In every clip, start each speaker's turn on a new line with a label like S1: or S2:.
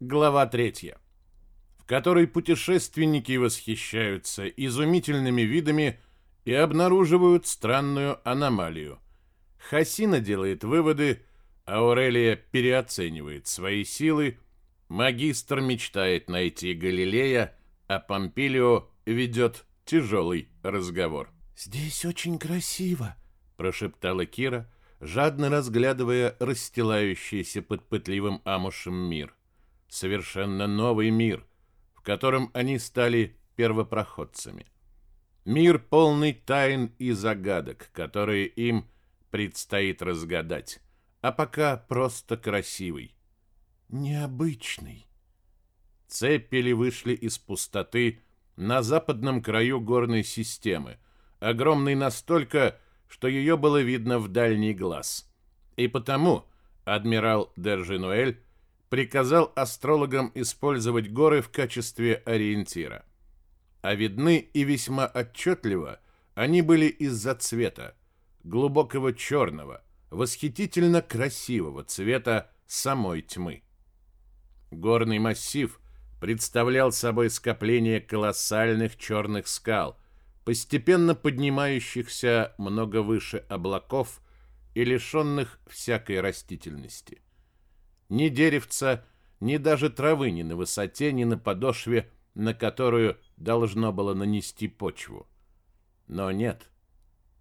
S1: Глава третья, в которой путешественники восхищаются изумительными видами и обнаруживают странную аномалию. Хасина делает выводы, Аурелия переоценивает свои силы, магистр мечтает найти Галилея, а Помпилио ведет тяжелый разговор.
S2: «Здесь очень красиво», —
S1: прошептала Кира, жадно разглядывая расстилающийся под пытливым амушем мир. Совершенно новый мир, в котором они стали первопроходцами. Мир полный тайн и загадок, которые им предстоит разгадать, а пока просто красивый.
S2: Необычный.
S1: Цепели вышли из пустоты на западном краю горной системы, огромной настолько, что ее было видно в дальний глаз. И потому адмирал Держинуэль приказал астрологам использовать горы в качестве ориентира. А видны и весьма отчетливо они были из-за цвета, глубокого черного, восхитительно красивого цвета самой тьмы. Горный массив представлял собой скопление колоссальных черных скал – постепенно поднимающихся много выше облаков и лишенных всякой растительности. Ни деревца, ни даже травы ни на высоте, ни на подошве, на которую должно было нанести почву. Но нет.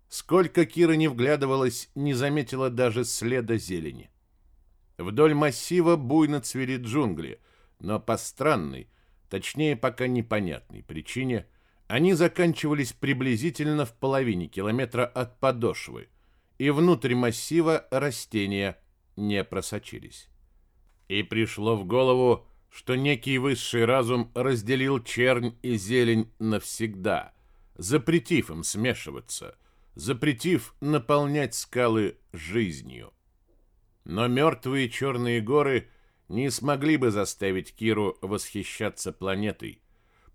S1: Сколько Кира не вглядывалась, не заметила даже следа зелени. Вдоль массива буйно цвели джунгли, но по странной, точнее пока непонятной причине – они заканчивались приблизительно в половине километра от подошвы, и внутрь массива растения не просочились. И пришло в голову, что некий высший разум разделил чернь и зелень навсегда, запретив им смешиваться, запретив наполнять скалы жизнью. Но мертвые черные горы не смогли бы заставить Киру восхищаться планетой,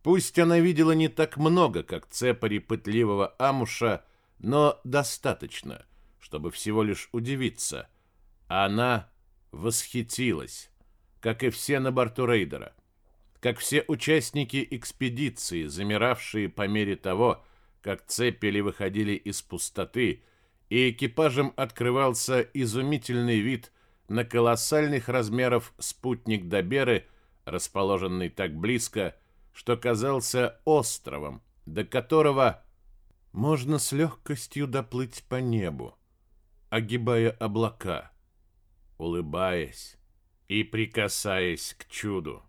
S1: Пусть она видела не так много, как цепари пытливого амуша, но достаточно, чтобы всего лишь удивиться. Она восхитилась, как и все на борту рейдера, как все участники экспедиции, замиравшие по мере того, как цепели выходили из пустоты, и экипажем открывался изумительный вид на колоссальных размеров спутник Доберы, расположенный так близко, что казался островом, до которого можно с легкостью доплыть по небу, огибая облака, улыбаясь и прикасаясь к чуду.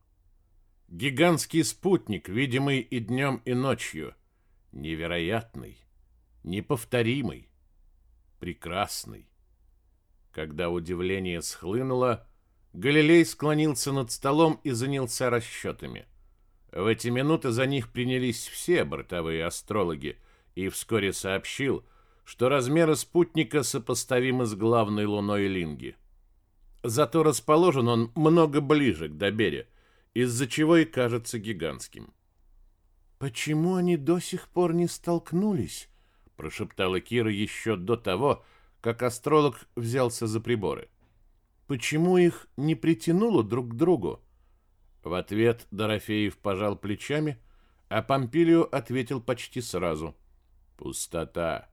S1: Гигантский спутник, видимый и днем, и ночью, невероятный, неповторимый, прекрасный. Когда удивление схлынуло, Галилей склонился над столом и занялся расчетами – в эти минуты за них принялись все бортовые астрологи и вскоре сообщил, что размеры спутника сопоставимы с главной луной Линги. Зато расположен он много ближе к Добере, из-за чего и кажется гигантским.
S2: «Почему они до сих пор не столкнулись?» – прошептала Кира еще до того, как астролог взялся за приборы. «Почему их не притянуло друг к другу?»
S1: В ответ Дорофеев пожал плечами, а Помпилио ответил почти сразу. «Пустота».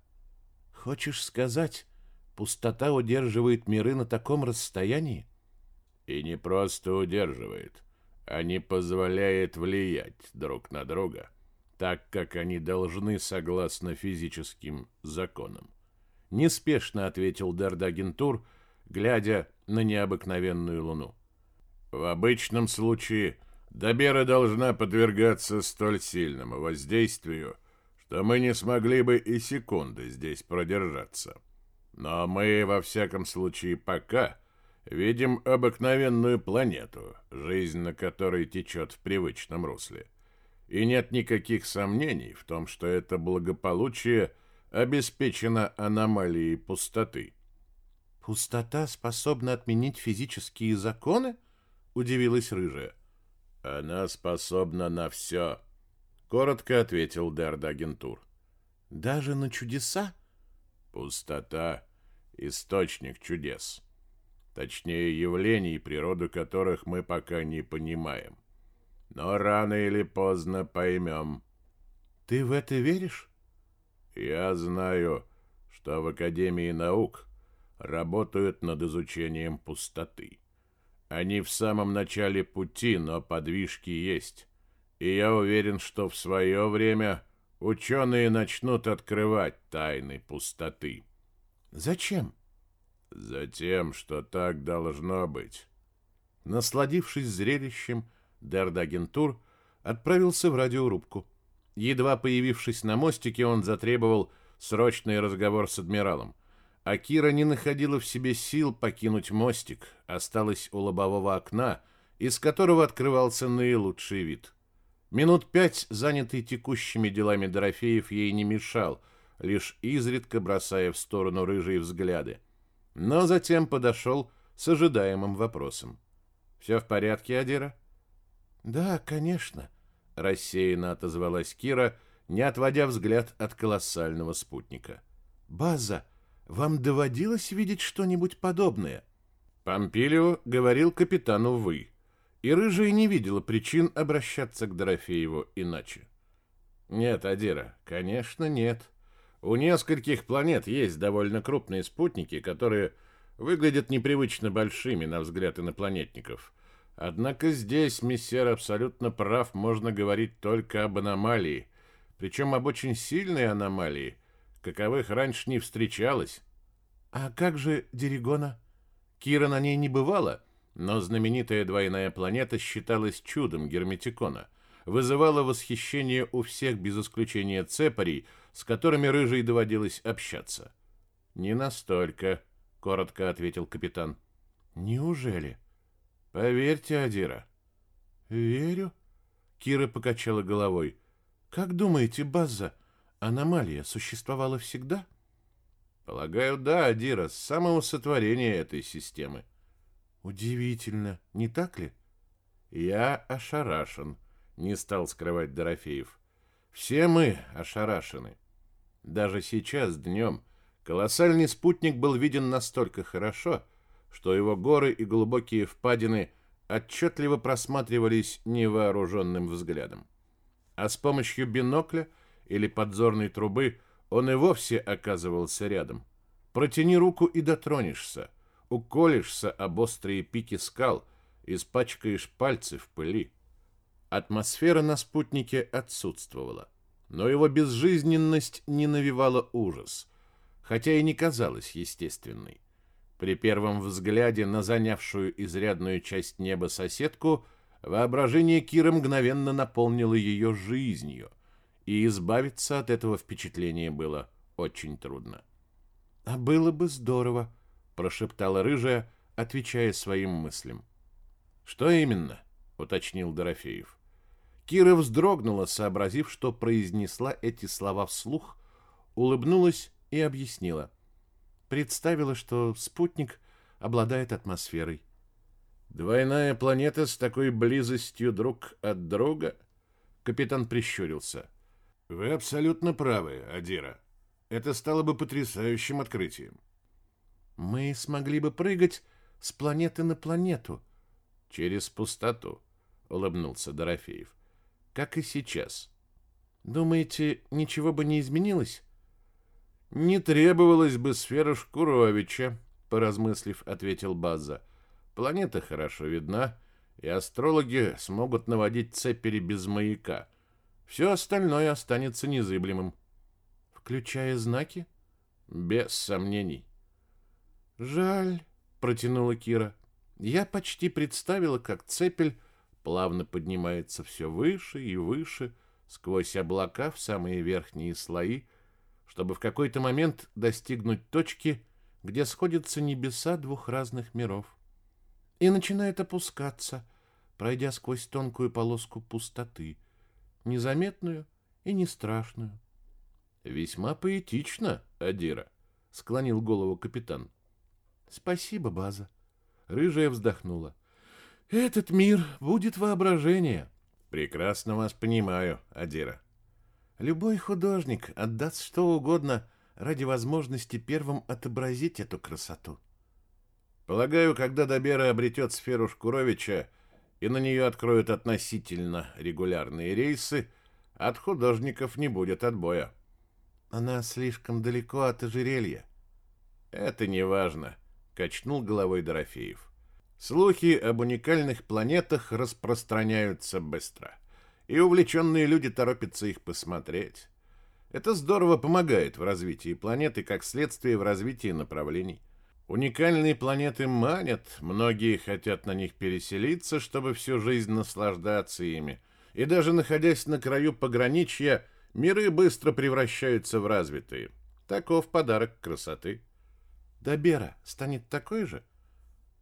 S2: «Хочешь сказать, пустота удерживает миры на таком расстоянии?»
S1: «И не просто удерживает, а не позволяет влиять друг на друга, так как они должны согласно физическим законам». Неспешно ответил Дардагентур, глядя на необыкновенную луну. В обычном случае Добера должна подвергаться столь сильному воздействию, что мы не смогли бы и секунды здесь продержаться. Но мы, во всяком случае, пока видим обыкновенную планету, жизнь на которой течет в привычном русле. И нет никаких сомнений в том, что это благополучие обеспечено аномалией пустоты.
S2: Пустота способна отменить физические законы? удивилась рыжая.
S1: Она способна на все, коротко ответил Дердагентур.
S2: Даже на чудеса?
S1: Пустота источник чудес. точнее явлений, природу которых мы пока не понимаем. Но рано или поздно поймем.
S2: Ты в это веришь?
S1: Я знаю, что в Академии наук работают над изучением пустоты. Они в самом начале пути, но подвижки есть. И я уверен, что в свое время ученые начнут открывать тайны пустоты.
S2: Зачем?
S1: Затем, что так должно быть.
S2: Насладившись зрелищем, Дердагентур отправился в радиорубку. Едва появившись на мостике, он затребовал срочный разговор с адмиралом. А Кира не находила в себе сил покинуть мостик, осталась у лобового окна, из которого открывался наилучший вид. Минут пять, занятый текущими делами Дорофеев, ей не мешал, лишь изредка бросая в сторону рыжие взгляды. Но затем подошел с ожидаемым вопросом. «Все в порядке, Адира?»
S3: «Да, конечно», —
S2: рассеянно отозвалась Кира, не отводя взгляд от колоссального спутника. «База, вам доводилось видеть что-нибудь подобное?» Помпилио говорил капитану «вы», и Рыжая не видела причин обращаться к Дорофееву иначе. «Нет, Адира, конечно, нет. У нескольких планет есть довольно крупные спутники, которые выглядят непривычно большими на взгляд инопланетников. Однако здесь мессер абсолютно прав, можно говорить только об аномалии, причем об очень сильной аномалии, каковых раньше не встречалось.
S3: А как же Дерегона?
S2: Кира на ней не бывала, но знаменитая двойная планета считалась чудом Герметикона, вызывала восхищение у всех без исключения цепарей, с которыми Рыжей доводилось общаться. «Не настолько», — коротко ответил капитан.
S3: «Неужели?»
S2: «Поверьте, Адира».
S3: «Верю», —
S2: Кира покачала головой.
S3: «Как думаете, База, аномалия существовала всегда?»
S2: Полагаю, да, Адира, с самого сотворения этой системы.
S3: Удивительно, не так ли?
S2: Я ошарашен, не стал скрывать Дорофеев. Все мы ошарашены. Даже сейчас, днем, колоссальный спутник был виден настолько хорошо, что его горы и глубокие впадины отчетливо просматривались невооруженным взглядом. А с помощью бинокля или подзорной трубы он и вовсе оказывался рядом. Протяни руку и дотронешься, уколешься об острые пики скал, испачкаешь пальцы в пыли. Атмосфера на спутнике отсутствовала, но его безжизненность не навевала ужас, хотя и не казалась естественной. При первом взгляде на занявшую изрядную часть неба соседку воображение Кира мгновенно наполнило ее жизнью — и избавиться от этого впечатления было очень трудно.
S3: «А было бы здорово», —
S2: прошептала рыжая, отвечая своим мыслям. «Что именно?» — уточнил Дорофеев. Кира вздрогнула, сообразив, что произнесла эти слова вслух, улыбнулась и объяснила. Представила, что спутник обладает атмосферой. «Двойная планета с такой близостью друг от друга?» Капитан прищурился. Вы абсолютно правы, Адира. Это стало бы потрясающим открытием.
S3: Мы смогли бы прыгать с планеты на планету.
S2: Через пустоту, улыбнулся Дорофеев. Как и сейчас.
S3: Думаете, ничего бы не изменилось?
S2: Не требовалась бы сфера Шкуровича, поразмыслив, ответил База. Планета хорошо видна, и астрологи смогут наводить цепери без маяка. Все остальное останется незыблемым.
S3: Включая знаки?
S2: Без сомнений.
S3: Жаль, протянула Кира. Я почти представила, как цепель плавно поднимается все выше и выше, сквозь облака в самые верхние слои, чтобы в какой-то момент достигнуть точки, где сходятся небеса двух разных миров. И начинает опускаться, пройдя сквозь тонкую полоску пустоты — незаметную и не страшную.
S2: Весьма поэтично, Адира, склонил голову капитан.
S3: Спасибо, база.
S2: Рыжая вздохнула.
S3: Этот мир будет воображение.
S2: Прекрасно вас понимаю, Адира.
S3: Любой художник отдаст что угодно ради возможности первым отобразить эту красоту.
S1: Полагаю, когда Добера обретет сферу Шкуровича и на нее откроют относительно регулярные рейсы, от художников не будет отбоя.
S3: Она слишком далеко от ожерелья.
S1: Это не важно, качнул головой Дорофеев. Слухи об уникальных планетах распространяются быстро, и увлеченные люди торопятся их посмотреть. Это здорово помогает в развитии планеты, как следствие в развитии направлений. Уникальные планеты манят, многие хотят на них переселиться, чтобы всю жизнь наслаждаться ими. И даже находясь на краю пограничья, миры быстро превращаются в развитые. Таков подарок красоты.
S3: Добера станет такой же?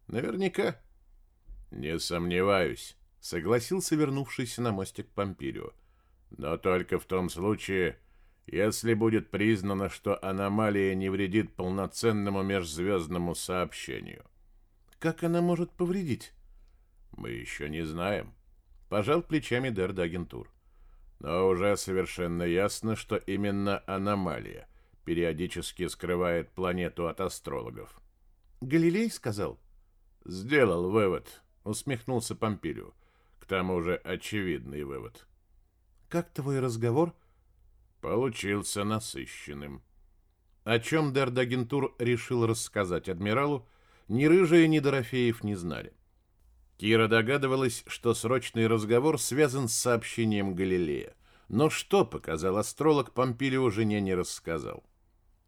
S1: Наверняка. Не сомневаюсь, согласился вернувшийся на мостик Помпилио. Но только в том случае, если будет признано, что аномалия не вредит полноценному межзвездному сообщению.
S3: Как она может повредить?
S1: Мы еще не знаем. Пожал плечами Дерда агентур. Но уже совершенно ясно, что именно аномалия периодически скрывает планету от астрологов.
S3: Галилей сказал?
S1: Сделал вывод, усмехнулся Помпилио. К тому же очевидный вывод.
S3: Как твой разговор
S1: получился насыщенным.
S3: О чем Дердагентур решил рассказать адмиралу, ни Рыжая, ни Дорофеев не знали. Кира догадывалась, что срочный разговор связан с сообщением Галилея. Но что показал астролог, Помпилио жене не рассказал.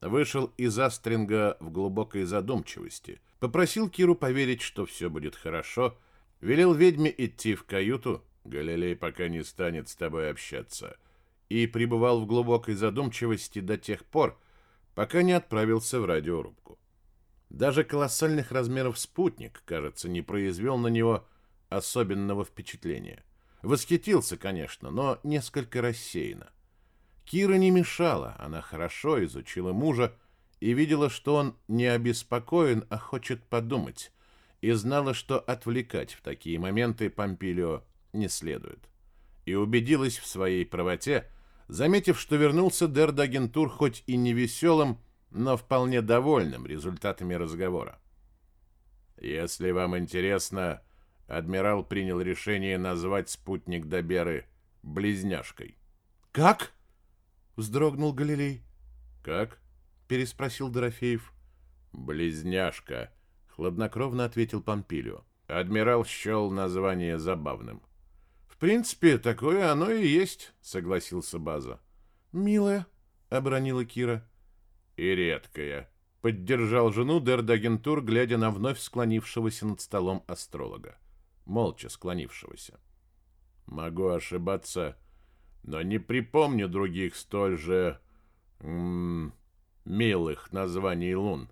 S3: Вышел из Астринга в глубокой задумчивости. Попросил Киру поверить, что все будет хорошо. Велел ведьме идти в каюту. Галилей пока не станет с тобой общаться и пребывал в глубокой задумчивости до тех пор, пока не отправился в радиорубку. Даже колоссальных размеров спутник, кажется, не произвел на него особенного впечатления. Восхитился, конечно, но несколько рассеянно. Кира не мешала, она хорошо изучила мужа и видела, что он не обеспокоен, а хочет подумать, и знала, что отвлекать в такие моменты Помпилио не следует. И убедилась в своей правоте, заметив, что вернулся Дердагентур хоть и не веселым, но вполне довольным результатами разговора. Если вам интересно, адмирал принял решение назвать спутник Доберы близняшкой. Как? Вздрогнул Галилей.
S1: Как?
S3: переспросил Дорофеев.
S1: Близняшка, хладнокровно ответил Помпилио. Адмирал счел название забавным.
S3: В принципе, такое оно и есть, согласился База.
S1: Милая, обронила Кира.
S3: И редкая, поддержал жену Дердагентур, глядя на вновь склонившегося над столом астролога, молча склонившегося.
S1: Могу ошибаться, но не припомню других столь же м -м, милых названий лун.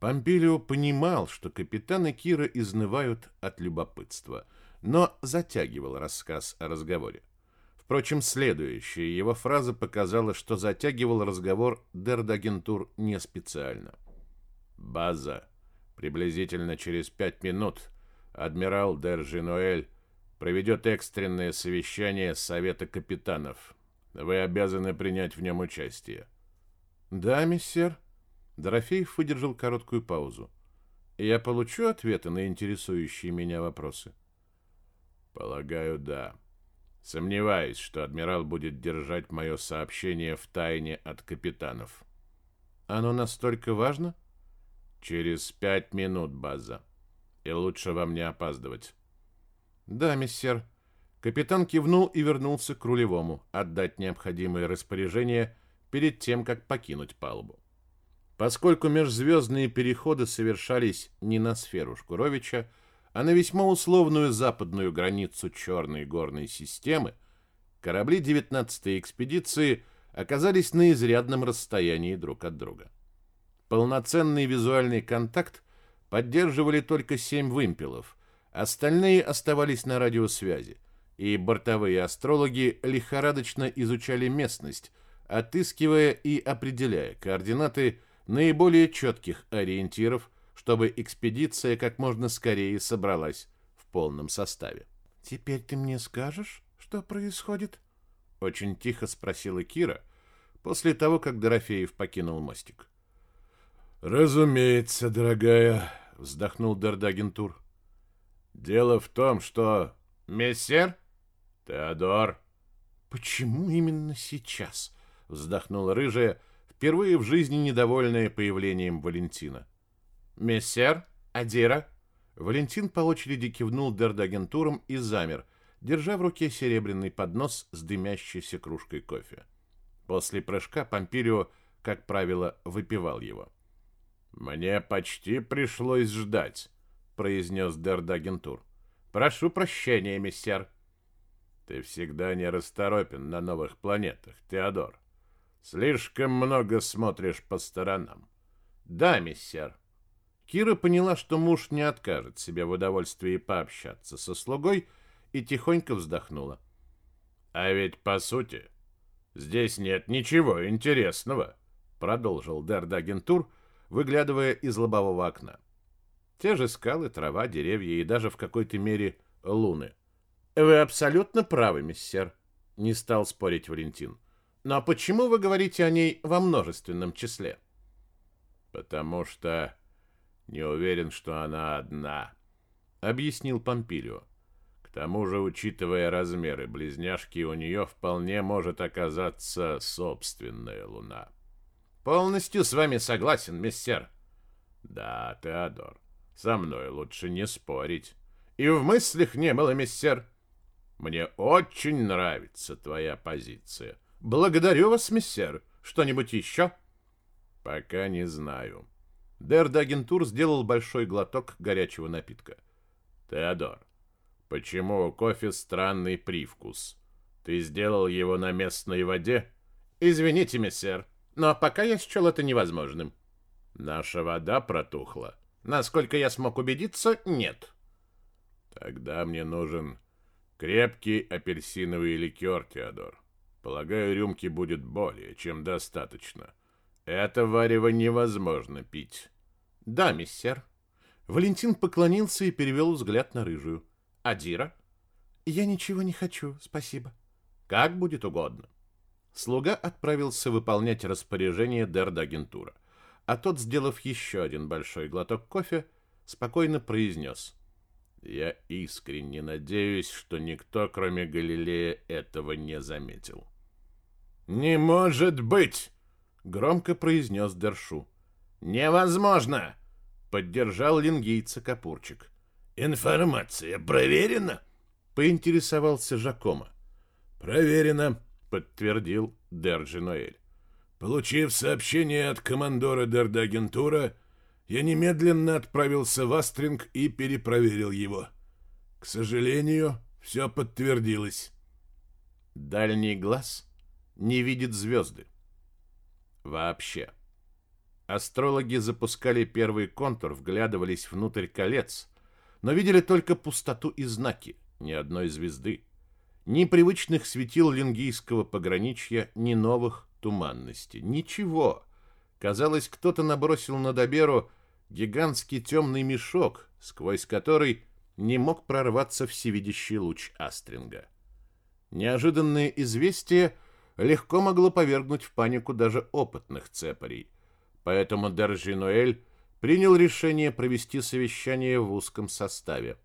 S3: Помпилио понимал, что капитаны Кира изнывают от любопытства — но затягивал рассказ о разговоре. Впрочем, следующая его фраза показала, что затягивал разговор Дердагентур не специально.
S1: «База. Приблизительно через пять минут адмирал Держинуэль проведет экстренное совещание Совета капитанов. Вы обязаны принять в нем участие».
S3: «Да, миссер». Дорофеев выдержал короткую паузу. «Я получу ответы на интересующие меня вопросы?»
S1: Полагаю, да. Сомневаюсь, что адмирал будет держать мое сообщение в тайне от капитанов.
S3: Оно настолько важно?
S1: Через пять минут, база. И лучше вам не опаздывать.
S3: Да, миссер. Капитан кивнул и вернулся к рулевому, отдать необходимые распоряжения перед тем, как покинуть палубу. Поскольку межзвездные переходы совершались не на сферу Шкуровича, а на весьма условную западную границу Черной горной системы корабли 19-й экспедиции оказались на изрядном расстоянии друг от друга. Полноценный визуальный контакт поддерживали только семь вымпелов, остальные оставались на радиосвязи, и бортовые астрологи лихорадочно изучали местность, отыскивая и определяя координаты наиболее четких ориентиров чтобы экспедиция как можно скорее собралась в полном составе.
S2: «Теперь ты мне скажешь, что происходит?»
S3: Очень тихо спросила Кира после того, как Дорофеев покинул мостик.
S1: «Разумеется, дорогая», —
S3: вздохнул Дердагентур. Дело в том, что... Мессер? Теодор.
S2: Почему именно сейчас? Вздохнула рыжая, впервые в жизни недовольная появлением Валентина.
S3: Мессер? Адира?
S2: Валентин по очереди кивнул Дердагентуром и замер, держа в руке серебряный поднос с дымящейся кружкой кофе. После прыжка Помпирио, как правило, выпивал его.
S3: «Мне почти пришлось ждать», — произнес Дердагентур. «Прошу прощения, мистер». «Ты всегда нерасторопен на новых планетах, Теодор. Слишком много смотришь по сторонам».
S2: «Да, мистер». Кира поняла, что муж не откажет себе в удовольствии пообщаться со слугой, и тихонько вздохнула.
S3: «А ведь, по сути, здесь нет ничего интересного», — продолжил Дердагентур, выглядывая из лобового окна.
S2: Те же скалы, трава, деревья и даже в какой-то мере луны. Вы абсолютно правы, миссер, не стал спорить Валентин. Но почему вы говорите о ней во множественном числе?
S3: Потому что не уверен, что она одна, объяснил Помпилио. К тому же, учитывая размеры близняшки, у нее вполне может оказаться собственная луна.
S2: Полностью с вами согласен, мистер.
S3: Да, Теодор. Со мной лучше не спорить.
S2: И в мыслях не было, мистер.
S3: Мне очень нравится твоя позиция.
S2: Благодарю вас, мистер. Что-нибудь еще?
S3: Пока не знаю.
S2: Дердагентур сделал большой глоток горячего напитка.
S3: Теодор, почему у кофе странный привкус? Ты сделал его на местной воде?
S2: Извините, мистер, но пока я счел это невозможным.
S3: Наша вода протухла.
S2: Насколько я смог убедиться, нет.
S3: Тогда мне нужен крепкий апельсиновый ликер, Теодор. Полагаю, рюмки будет более чем достаточно. Это варево невозможно пить.
S2: Да, мистер. Валентин поклонился и перевел взгляд на рыжую. Адира? Я ничего не хочу, спасибо. Как будет угодно. Слуга отправился выполнять распоряжение Дердагентура а тот, сделав еще один большой глоток кофе, спокойно произнес.
S3: «Я искренне надеюсь, что никто, кроме Галилея, этого не заметил».
S2: «Не может быть!» — громко произнес Дершу. «Невозможно!» — поддержал лингийца Капурчик.
S4: «Информация проверена?»
S2: — поинтересовался Жакома.
S4: «Проверено», —
S2: подтвердил Держи Ноэль.
S4: Получив сообщение от командора Дердагентура, я немедленно отправился в Астринг и перепроверил его. К сожалению, все подтвердилось.
S2: Дальний глаз не видит звезды. Вообще. Астрологи запускали первый контур, вглядывались внутрь колец, но видели только пустоту и знаки, ни одной звезды. Ни привычных светил лингийского пограничья, ни новых, туманности. Ничего. Казалось, кто-то набросил на Доберу гигантский темный мешок, сквозь который не мог прорваться всевидящий луч Астринга. Неожиданное известие легко могло повергнуть в панику даже опытных цепарей, поэтому Держинуэль принял решение провести совещание в узком составе,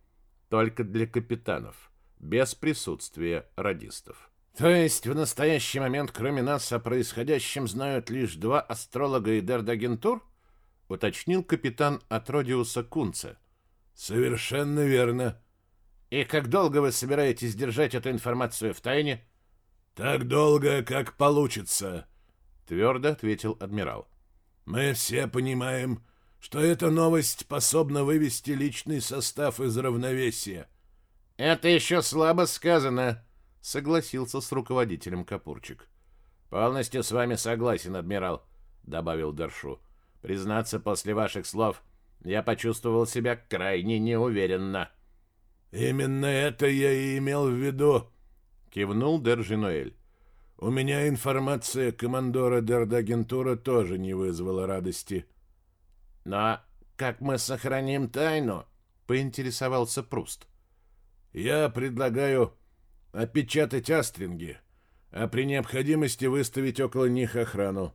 S2: только для капитанов, без присутствия радистов.
S4: То есть в настоящий момент, кроме нас, о происходящем знают лишь два астролога и Дердагентур?
S2: Уточнил капитан Атродиуса Кунца.
S4: Совершенно верно.
S2: И как долго вы собираетесь держать эту информацию в тайне?
S4: Так долго, как получится,
S2: твердо ответил адмирал.
S4: Мы все понимаем, что эта новость способна вывести личный состав из равновесия.
S2: Это еще слабо сказано, согласился с руководителем Капурчик. Полностью с вами согласен, адмирал, добавил Дершу. Признаться, после ваших слов я почувствовал себя крайне неуверенно.
S4: Именно это я и имел в виду, кивнул Держинуэль. У меня информация командора Дердагентура тоже не вызвала радости.
S2: Но как мы сохраним тайну? поинтересовался Пруст.
S4: Я предлагаю опечатать астринги, а при необходимости выставить около них охрану.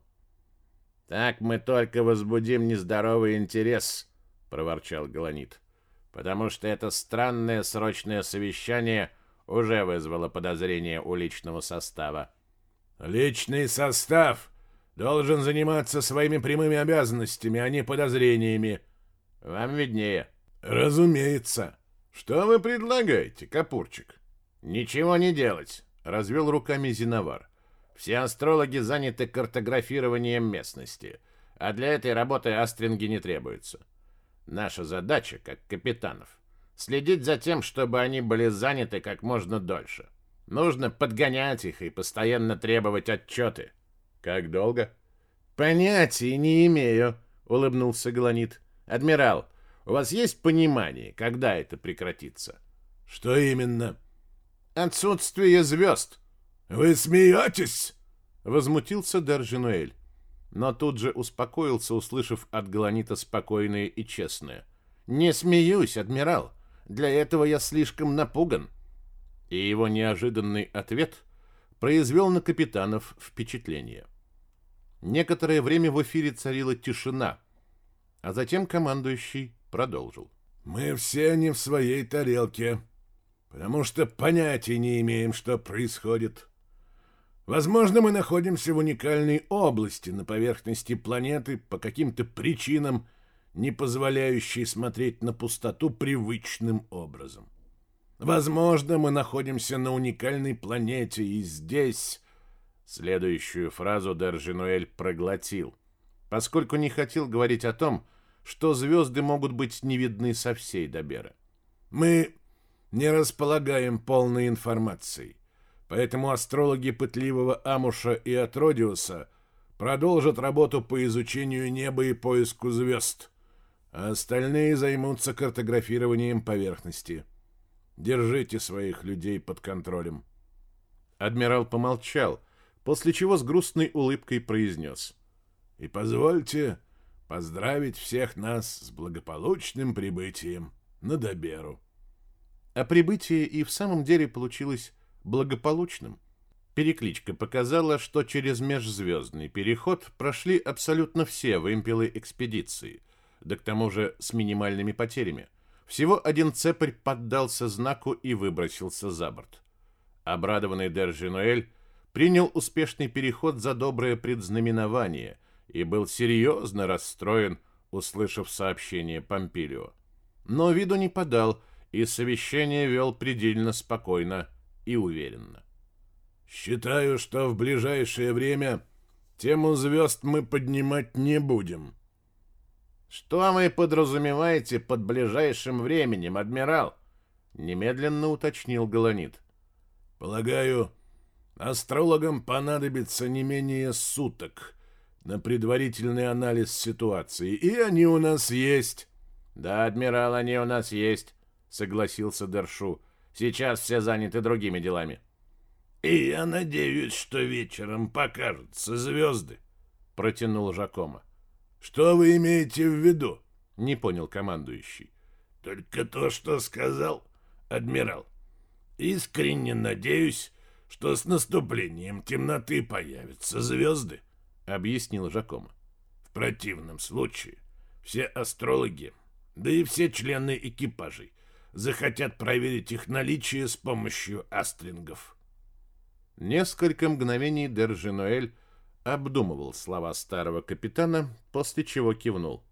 S2: Так мы только возбудим нездоровый интерес,
S1: проворчал Галанит. Потому что это странное срочное совещание уже вызвало подозрение у личного состава.
S4: Личный состав должен заниматься своими прямыми обязанностями, а не подозрениями.
S1: Вам виднее.
S4: Разумеется.
S3: Что вы предлагаете, Капурчик?
S1: Ничего не делать, развел руками Зиновар. Все астрологи заняты картографированием местности, а для этой работы астринги не требуются. Наша задача, как капитанов, следить за тем, чтобы они были заняты как можно дольше. Нужно подгонять их и постоянно требовать отчеты.
S3: Как долго?
S1: Понятия не имею, улыбнулся Гланит. Адмирал, у вас есть понимание, когда это прекратится?
S4: Что именно?
S1: Отсутствие звезд.
S4: Вы смеетесь?
S1: Возмутился Держинуэль. Но тут же успокоился, услышав от Галанита спокойное и честное. «Не смеюсь, адмирал. Для этого я слишком напуган и его неожиданный ответ произвел на капитанов впечатление. Некоторое время в эфире царила тишина, а затем командующий продолжил.
S4: «Мы все не в своей тарелке, потому что понятия не имеем, что происходит. Возможно, мы находимся в уникальной области на поверхности планеты по каким-то причинам, не позволяющей смотреть на пустоту привычным образом. Возможно, мы находимся на уникальной планете, и здесь...
S1: Следующую фразу Держинуэль проглотил, поскольку не хотел говорить о том, что звезды могут быть не видны со всей Добера.
S4: Мы не располагаем полной информацией, поэтому астрологи пытливого Амуша и Атродиуса продолжат работу по изучению неба и поиску звезд, а остальные займутся картографированием поверхности. — Держите своих людей под контролем.
S1: Адмирал помолчал, после чего с грустной улыбкой произнес.
S4: И позвольте поздравить всех нас с благополучным прибытием на Доберу.
S1: А прибытие и в самом деле получилось благополучным. Перекличка показала, что через межзвездный переход прошли абсолютно все вымпелы экспедиции, да к тому же с минимальными потерями – всего один цепарь поддался знаку и выбросился за борт. Обрадованный Держинуэль принял успешный переход за доброе предзнаменование и был серьезно расстроен, услышав сообщение Помпилио. Но виду не подал, и совещание вел предельно спокойно и уверенно.
S4: «Считаю, что в ближайшее время тему звезд мы поднимать не будем»,
S1: что вы подразумеваете под ближайшим временем, адмирал? Немедленно уточнил Галанит.
S4: Полагаю, астрологам понадобится не менее суток на предварительный анализ ситуации, и они у нас есть.
S1: Да, адмирал, они у нас есть, согласился Дершу. Сейчас все заняты другими делами.
S4: И я надеюсь, что вечером покажутся звезды, протянул Жакома. Что вы имеете в виду?
S1: Не понял командующий.
S4: Только то, что сказал адмирал. Искренне надеюсь, что с наступлением темноты появятся звезды, объяснил Жакома. В противном случае все астрологи, да и все члены экипажей захотят проверить их наличие с помощью астрингов.
S1: Несколько мгновений Держинуэль обдумывал слова старого капитана, после чего кивнул.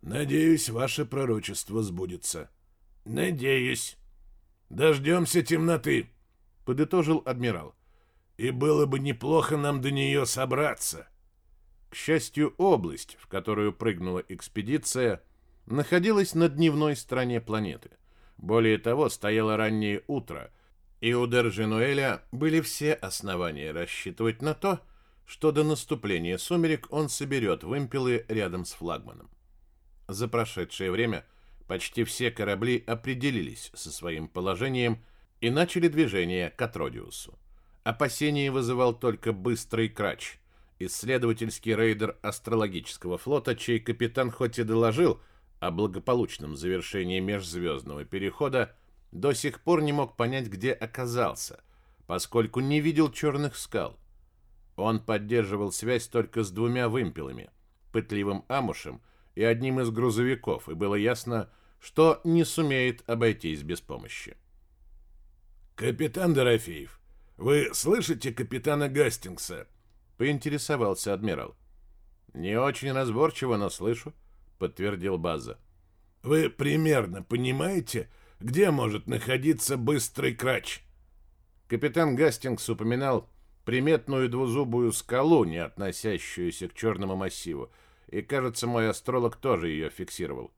S4: «Надеюсь, ваше пророчество сбудется». «Надеюсь. Дождемся темноты», — подытожил адмирал. «И было бы неплохо нам до нее собраться».
S1: К счастью, область, в которую прыгнула экспедиция, находилась на дневной стороне планеты. Более того, стояло раннее утро, и у Держинуэля были все основания рассчитывать на то, что до наступления сумерек он соберет вымпелы рядом с флагманом. За прошедшее время почти все корабли определились со своим положением и начали движение к Атродиусу. Опасение вызывал только быстрый крач, исследовательский рейдер астрологического флота, чей капитан хоть и доложил о благополучном завершении межзвездного перехода, до сих пор не мог понять, где оказался, поскольку не видел черных скал. Он поддерживал связь только с двумя вымпелами, пытливым амушем и одним из грузовиков, и было ясно, что не сумеет обойтись без помощи.
S4: «Капитан Дорофеев, вы слышите капитана Гастингса?»
S1: — поинтересовался адмирал. «Не очень разборчиво, но слышу», — подтвердил База.
S4: «Вы примерно понимаете, где может находиться быстрый крач?»
S1: Капитан Гастингс упоминал приметную двузубую скалу, не относящуюся к черному массиву, и, кажется, мой астролог тоже ее фиксировал.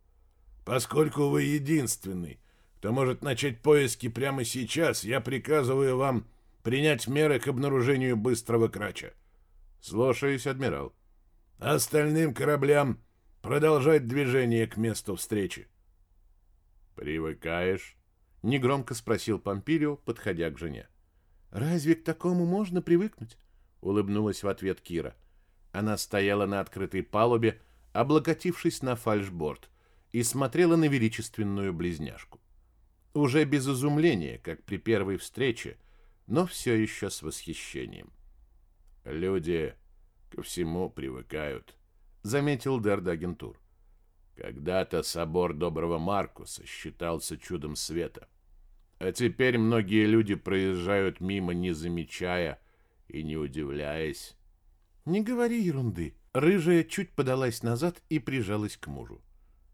S4: «Поскольку вы единственный, кто может начать поиски прямо сейчас, я приказываю вам принять меры к обнаружению быстрого крача».
S1: «Слушаюсь, адмирал».
S4: «Остальным кораблям продолжать движение к месту встречи».
S1: «Привыкаешь?» — негромко спросил Помпилио, подходя к жене.
S2: «Разве к такому можно привыкнуть?»
S1: — улыбнулась в ответ Кира. Она стояла на открытой палубе, облокотившись на фальшборд, и смотрела на величественную близняшку. Уже без изумления, как при первой встрече, но все еще с восхищением. «Люди ко всему привыкают», — заметил Дердагентур. «Когда-то собор Доброго Маркуса считался чудом света. А теперь многие люди проезжают мимо, не замечая и не удивляясь.
S2: Не говори ерунды. Рыжая чуть подалась назад и прижалась к мужу.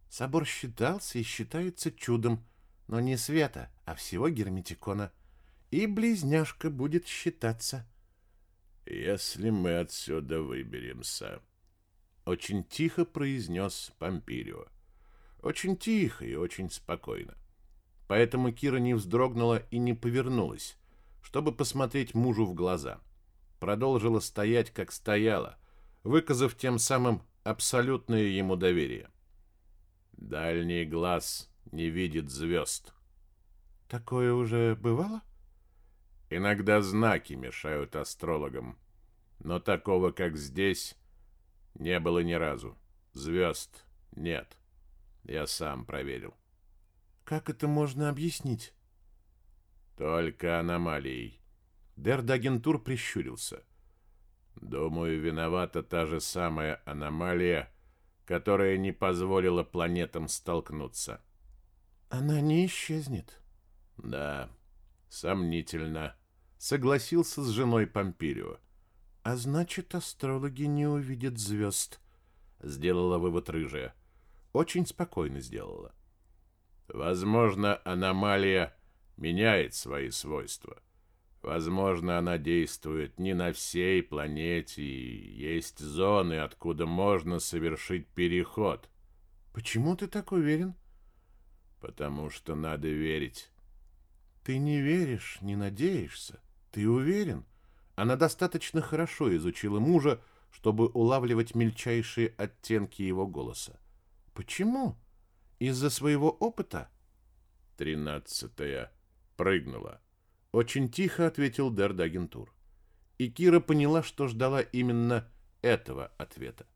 S2: Собор считался и считается чудом, но не света, а всего герметикона. И близняшка будет считаться.
S1: Если мы отсюда выберемся, очень тихо произнес Помпирио. Очень тихо и очень спокойно. Поэтому Кира не вздрогнула и не повернулась, чтобы посмотреть мужу в глаза. Продолжила стоять, как стояла, выказав тем самым абсолютное ему доверие. Дальний глаз не видит звезд.
S2: Такое уже бывало?
S1: Иногда знаки мешают астрологам, но такого, как здесь, не было ни разу. Звезд нет. Я сам проверил.
S2: Как это можно объяснить?
S1: Только аномалией. Дердагентур прищурился. Думаю, виновата та же самая аномалия, которая не позволила планетам столкнуться.
S2: Она не исчезнет.
S1: Да, сомнительно. Согласился с женой Помпирио.
S2: А значит, астрологи не увидят звезд.
S1: Сделала вывод рыжая. Очень спокойно сделала. Возможно, аномалия меняет свои свойства. Возможно, она действует не на всей планете, и есть зоны, откуда можно совершить переход.
S2: Почему ты так уверен?
S1: Потому что надо верить.
S2: Ты не веришь, не надеешься. Ты уверен? Она достаточно хорошо изучила мужа, чтобы улавливать мельчайшие оттенки его голоса. Почему? Из-за своего опыта?
S1: Тринадцатая. Прыгнула.
S2: Очень тихо ответил Дердагентур. И Кира поняла, что ждала именно этого ответа.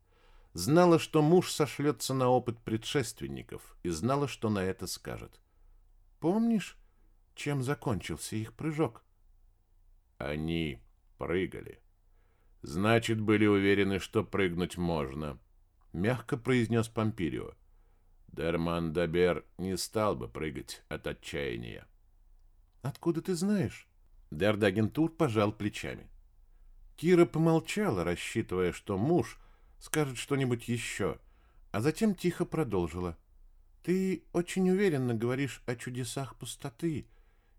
S2: Знала, что муж сошлется на опыт предшественников, и знала, что на это скажет. «Помнишь, чем закончился их прыжок?»
S1: «Они прыгали. Значит, были уверены, что прыгнуть можно», — мягко произнес Помпирио. Дерман Дабер не стал бы прыгать от отчаяния.
S2: «Откуда ты знаешь?» Дердагентур пожал плечами. Кира помолчала, рассчитывая, что муж скажет что-нибудь еще, а затем тихо продолжила. «Ты очень уверенно говоришь о чудесах пустоты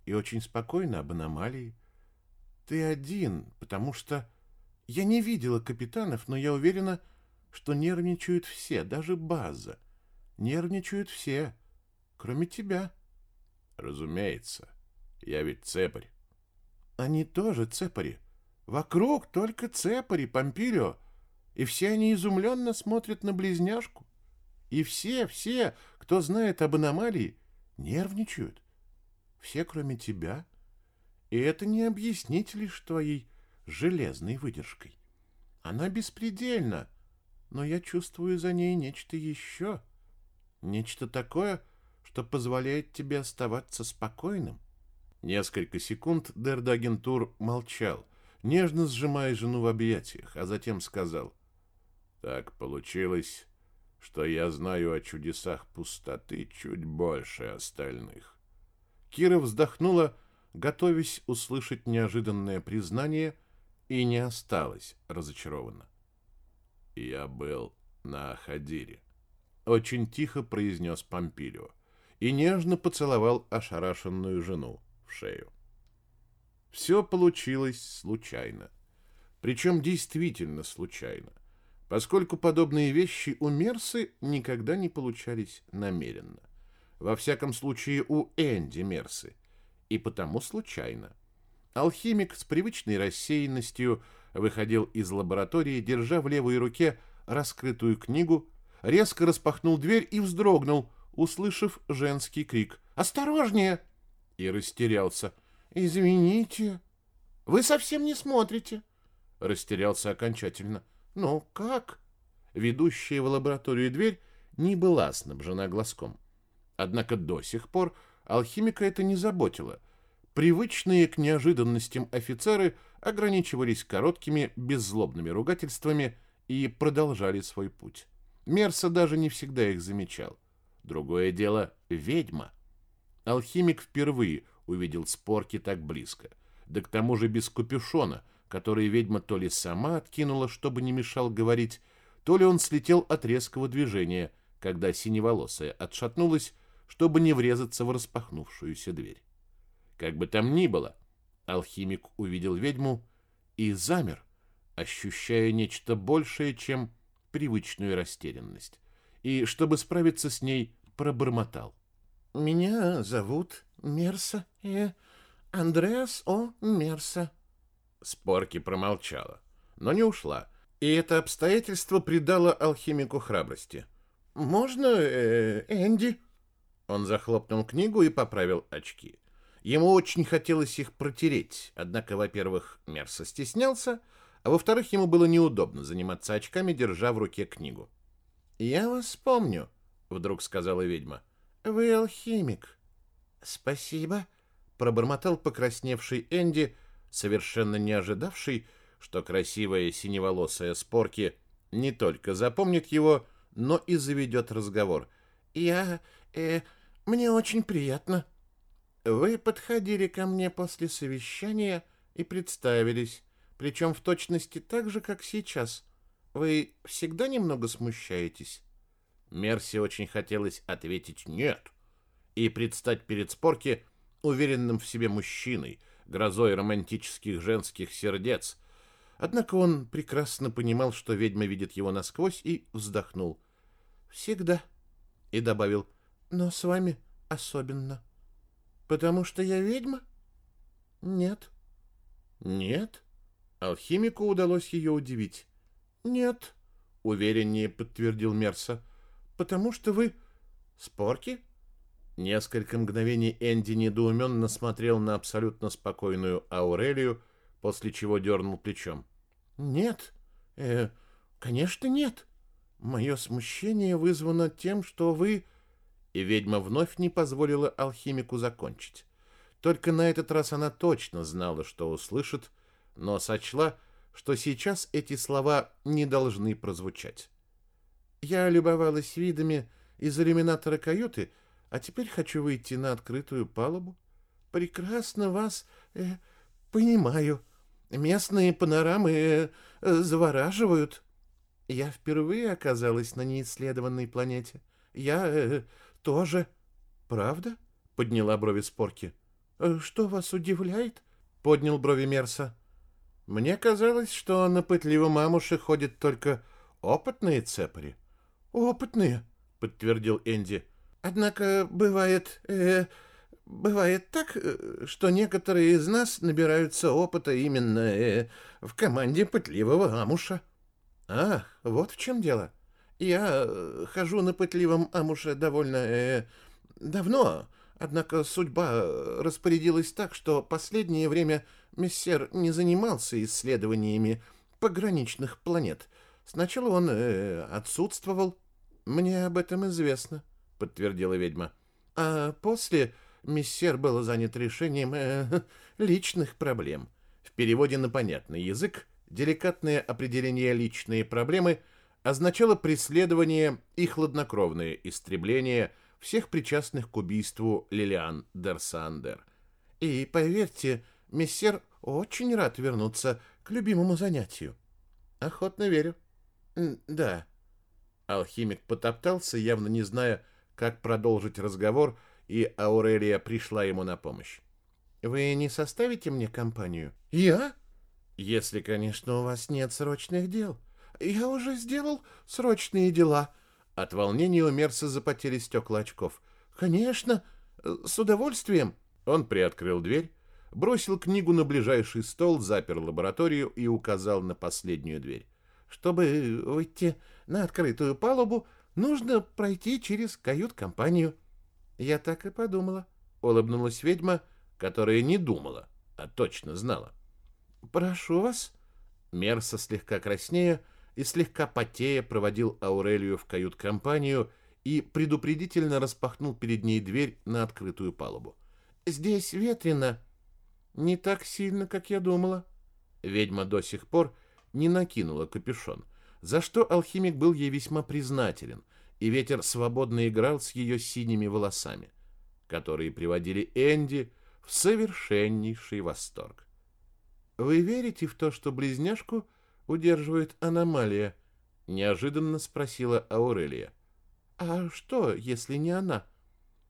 S2: и очень спокойно об аномалии. Ты один, потому что я не видела капитанов, но я уверена, что нервничают все, даже база. Нервничают все, кроме тебя.
S1: Разумеется. Я ведь цепарь.
S2: Они тоже цепари. Вокруг только цепари, Помпилио. И все они изумленно смотрят на близняшку. И все, все, кто знает об аномалии, нервничают. Все, кроме тебя. И это не объяснить лишь твоей железной выдержкой. Она беспредельна, но я чувствую за ней нечто еще. Нечто такое, что позволяет тебе оставаться спокойным. Несколько секунд Дердагентур молчал, нежно сжимая жену в объятиях, а затем сказал, «Так получилось,
S1: что я знаю о чудесах пустоты чуть больше остальных. Кира вздохнула, готовясь услышать неожиданное признание, и не осталась разочарована. Я был на Ахадире. Очень тихо произнес Помпилио и нежно поцеловал ошарашенную жену в шею. Все получилось случайно. Причем действительно случайно, поскольку подобные вещи у Мерсы никогда не получались намеренно. Во всяком случае, у Энди Мерсы. И потому случайно. Алхимик с привычной рассеянностью выходил из лаборатории, держа в левой руке раскрытую книгу, резко распахнул дверь и вздрогнул, услышав женский крик «Осторожнее!» и растерялся. «Извините, вы совсем не смотрите!» Растерялся окончательно. «Ну, как?» Ведущая в лабораторию дверь не была снабжена глазком. Однако до сих пор алхимика это не заботило. Привычные к неожиданностям офицеры ограничивались короткими беззлобными ругательствами и продолжали свой путь. Мерса даже не всегда их замечал. Другое дело — ведьма. Алхимик впервые увидел спорки так близко. Да к тому же без капюшона, который ведьма то ли сама откинула, чтобы не мешал говорить, то ли он слетел от резкого движения, когда синеволосая отшатнулась, чтобы не врезаться в распахнувшуюся дверь. Как бы там ни было, алхимик увидел ведьму и замер, ощущая нечто большее, чем привычную растерянность, и, чтобы справиться с ней, пробормотал.
S2: «Меня зовут Мерса, и Андреас О. Мерса».
S1: Спорки промолчала, но не ушла, и это обстоятельство придало алхимику храбрости.
S2: «Можно, э, Энди?»
S1: Он захлопнул книгу и поправил очки. Ему очень хотелось их протереть, однако, во-первых, Мерса стеснялся, а во-вторых, ему было неудобно заниматься очками, держа в руке книгу.
S2: «Я вас помню», — вдруг сказала ведьма. «Вы алхимик».
S1: «Спасибо», — пробормотал покрасневший Энди, совершенно не ожидавший, что красивая синеволосая Спорки не только запомнит его, но и заведет разговор.
S2: «Я... э... мне очень приятно». «Вы подходили ко мне после совещания и представились причем в точности так же, как сейчас. Вы всегда немного смущаетесь?»
S1: Мерси очень хотелось ответить «нет» и предстать перед Спорки уверенным в себе мужчиной, грозой романтических женских сердец. Однако он прекрасно понимал, что ведьма видит его насквозь, и вздохнул.
S2: «Всегда», — и добавил, «но с вами особенно». «Потому что я ведьма?» «Нет».
S1: «Нет?» Алхимику удалось ее удивить.
S2: «Нет», — увереннее подтвердил Мерса, — «потому что вы спорки?»
S1: Несколько мгновений Энди недоуменно смотрел на абсолютно спокойную Аурелию, после чего дернул плечом.
S2: «Нет, э, конечно, нет. Мое смущение вызвано тем, что вы...»
S1: И ведьма вновь не позволила алхимику закончить. Только на этот раз она точно знала, что услышит, но сочла, что сейчас эти слова не должны прозвучать.
S2: «Я любовалась видами из иллюминатора каюты, а теперь хочу выйти на открытую палубу. Прекрасно вас э, понимаю. Местные панорамы э, завораживают. Я впервые оказалась на неисследованной планете. Я э, тоже. Правда?» — подняла брови Спорки. «Э, «Что вас удивляет?» — поднял брови Мерса.
S1: Мне казалось, что на пытливом амуше ходят только опытные цепари.
S2: Опытные, подтвердил Энди. Однако бывает, э, бывает так, э, что некоторые из нас набираются опыта именно э, в команде пытливого амуша. Ах, вот в чем дело. Я э, хожу на пытливом амуше довольно э, давно, однако судьба распорядилась так, что последнее время мессер не занимался исследованиями пограничных планет. Сначала он э, отсутствовал. Мне об этом известно, подтвердила ведьма. А после мессер был занят решением э, личных проблем. В переводе на понятный язык деликатное определение личные проблемы
S3: означало преследование и хладнокровное истребление всех причастных к убийству Лилиан Дерсандер. И, поверьте, мессер очень рад вернуться к любимому занятию. Охотно верю. Да. Алхимик потоптался, явно не зная, как продолжить разговор, и Аурелия пришла ему на помощь. Вы не составите мне компанию? Я? Если, конечно, у вас нет срочных дел. Я уже сделал срочные дела. От волнения у Мерса запотели стекла очков. Конечно, с удовольствием. Он приоткрыл дверь, бросил книгу на ближайший стол, запер лабораторию и указал на последнюю дверь. Чтобы выйти на открытую палубу, нужно пройти через кают-компанию. Я так и подумала. Улыбнулась ведьма, которая не думала, а точно знала. Прошу вас. Мерса слегка краснея и слегка потея проводил Аурелию в кают-компанию и предупредительно распахнул перед ней дверь на открытую палубу. Здесь ветрено. Не так сильно, как я думала. Ведьма до сих пор не накинула капюшон, за что алхимик был ей весьма признателен, и ветер свободно играл с ее синими волосами, которые приводили Энди в совершеннейший восторг. «Вы верите в то, что близняшку удерживает аномалия?» — неожиданно спросила Аурелия. «А что, если не она?»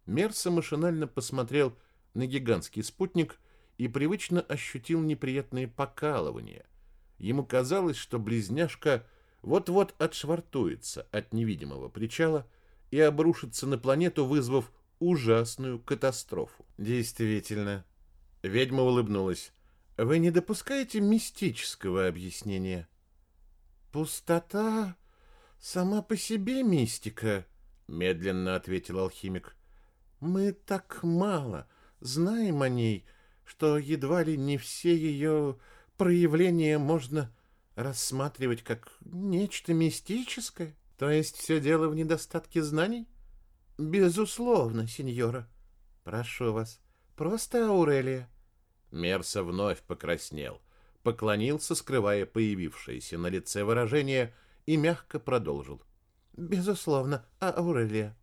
S3: Мерса машинально посмотрел на гигантский спутник и привычно ощутил неприятные покалывания. Ему казалось, что близняшка вот-вот отшвартуется от невидимого причала и обрушится на планету, вызвав ужасную катастрофу. Действительно. Ведьма улыбнулась. Вы не допускаете мистического объяснения? Пустота сама по себе мистика, медленно ответил алхимик. Мы так мало знаем о ней, что едва ли не все ее проявления можно рассматривать как нечто мистическое. То есть все дело в недостатке знаний? Безусловно, сеньора. Прошу вас, просто Аурелия. Мерса вновь покраснел, поклонился, скрывая появившееся на лице выражение, и мягко продолжил. Безусловно, Аурелия.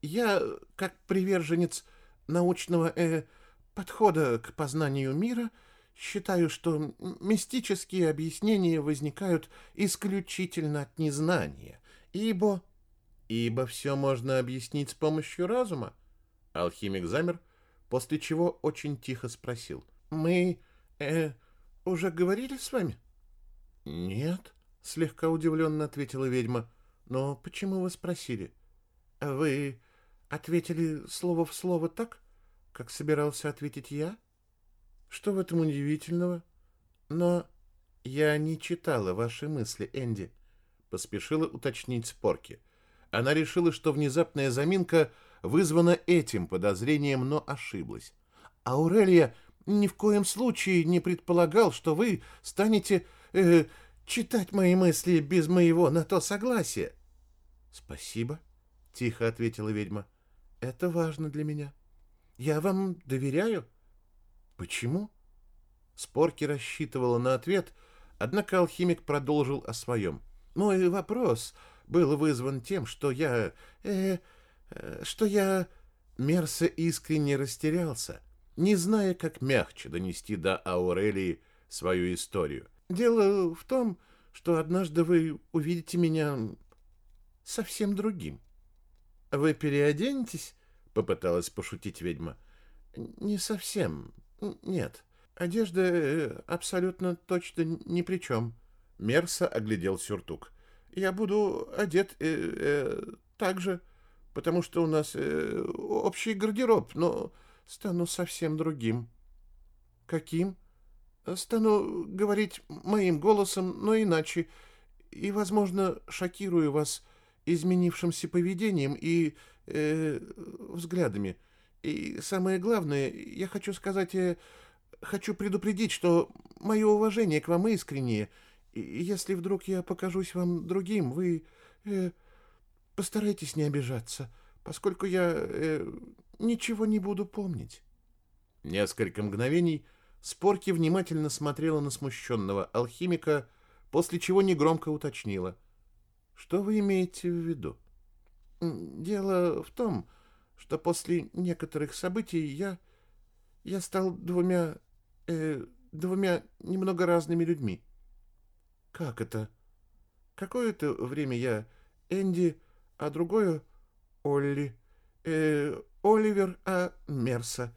S3: Я, как приверженец научного э, подхода к познанию мира, считаю, что мистические объяснения возникают исключительно от незнания, ибо ибо все можно объяснить с помощью разума? Алхимик замер, после чего очень тихо спросил. Мы э, уже говорили с вами? Нет, слегка удивленно ответила ведьма. Но почему вы спросили? Вы ответили слово в слово так, как собирался ответить я? Что в этом удивительного? Но я не читала ваши мысли, Энди, поспешила уточнить Спорки. — она решила, что внезапная заминка вызвана этим подозрением, но ошиблась. Аурелия ни в коем случае не предполагал, что вы станете э, читать мои мысли без моего на то согласия. Спасибо, тихо ответила ведьма. Это важно для меня. Я вам доверяю. Почему? Спорки рассчитывала на ответ, однако алхимик продолжил о своем. Мой вопрос был вызван тем, что я... Э, э, что я... Мерса искренне растерялся, не зная, как мягче донести до Аурелии свою историю. Дело в том, что однажды вы увидите меня совсем другим. Вы переоденетесь? Попыталась пошутить ведьма. Не совсем. Нет. Одежда э, абсолютно точно ни при чем. Мерса оглядел сюртук. Я буду одет э, э, так же, потому что у нас э, общий гардероб, но стану совсем другим. Каким? Стану говорить моим голосом, но иначе, и, возможно, шокирую вас изменившимся поведением и э, взглядами. И самое главное, я хочу сказать, э, хочу предупредить, что мое уважение к вам искреннее — если вдруг я покажусь вам другим, вы э, постарайтесь не обижаться, поскольку я э, ничего не буду помнить. Несколько мгновений Спорки внимательно смотрела на смущенного алхимика, после чего негромко уточнила. Что вы имеете в виду?
S2: Дело в том, что после некоторых событий я... я стал двумя... Э, двумя немного разными людьми.
S3: Как это?
S2: Какое-то время я Энди, а другое Олли. Э, Оливер, а Мерса.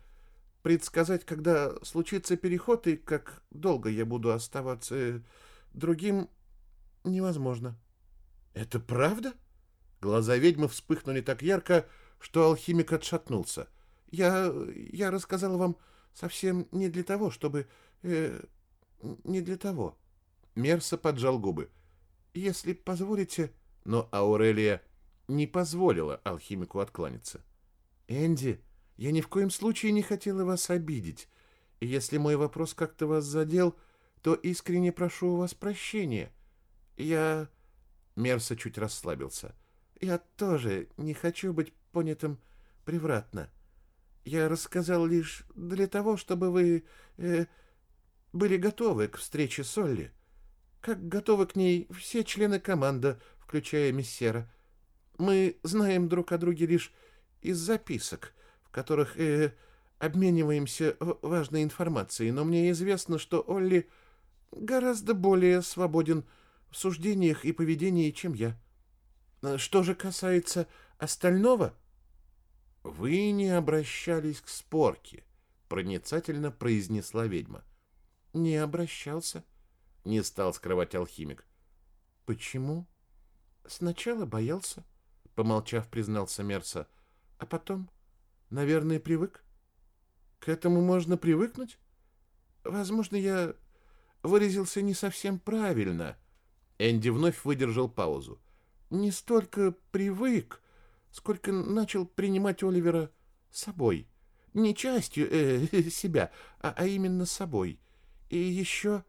S2: Предсказать, когда случится переход и как долго я буду оставаться э, другим, невозможно.
S3: Это правда? Глаза ведьмы вспыхнули так ярко, что алхимик отшатнулся.
S2: Я... я рассказала вам совсем не для того, чтобы... Э, не для того.
S3: Мерса поджал губы.
S2: Если позволите...
S3: Но Аурелия не позволила алхимику откланяться.
S2: «Энди, я ни в коем случае не хотела вас обидеть. И если мой вопрос как-то вас задел, то искренне прошу у вас прощения. Я...» Мерса чуть расслабился. «Я тоже не хочу быть понятым превратно. Я рассказал лишь для того, чтобы вы э, были готовы к встрече с Олли. Как готовы к ней все члены команды, включая миссера. Мы знаем друг о друге лишь из записок, в которых э, обмениваемся важной информацией, но мне известно, что Олли гораздо более свободен в суждениях и поведении, чем я. Что же касается остального...
S3: «Вы не обращались к спорке», — проницательно произнесла ведьма.
S2: «Не обращался», —
S3: не стал скрывать алхимик.
S2: «Почему?» «Сначала боялся», — помолчав, признался Мерса. «А потом, наверное, привык. К этому можно привыкнуть? Возможно, я выразился не совсем правильно».
S3: Энди вновь выдержал паузу.
S2: «Не столько привык, сколько начал принимать Оливера собой. Не частью э, себя, а, а именно собой. И еще...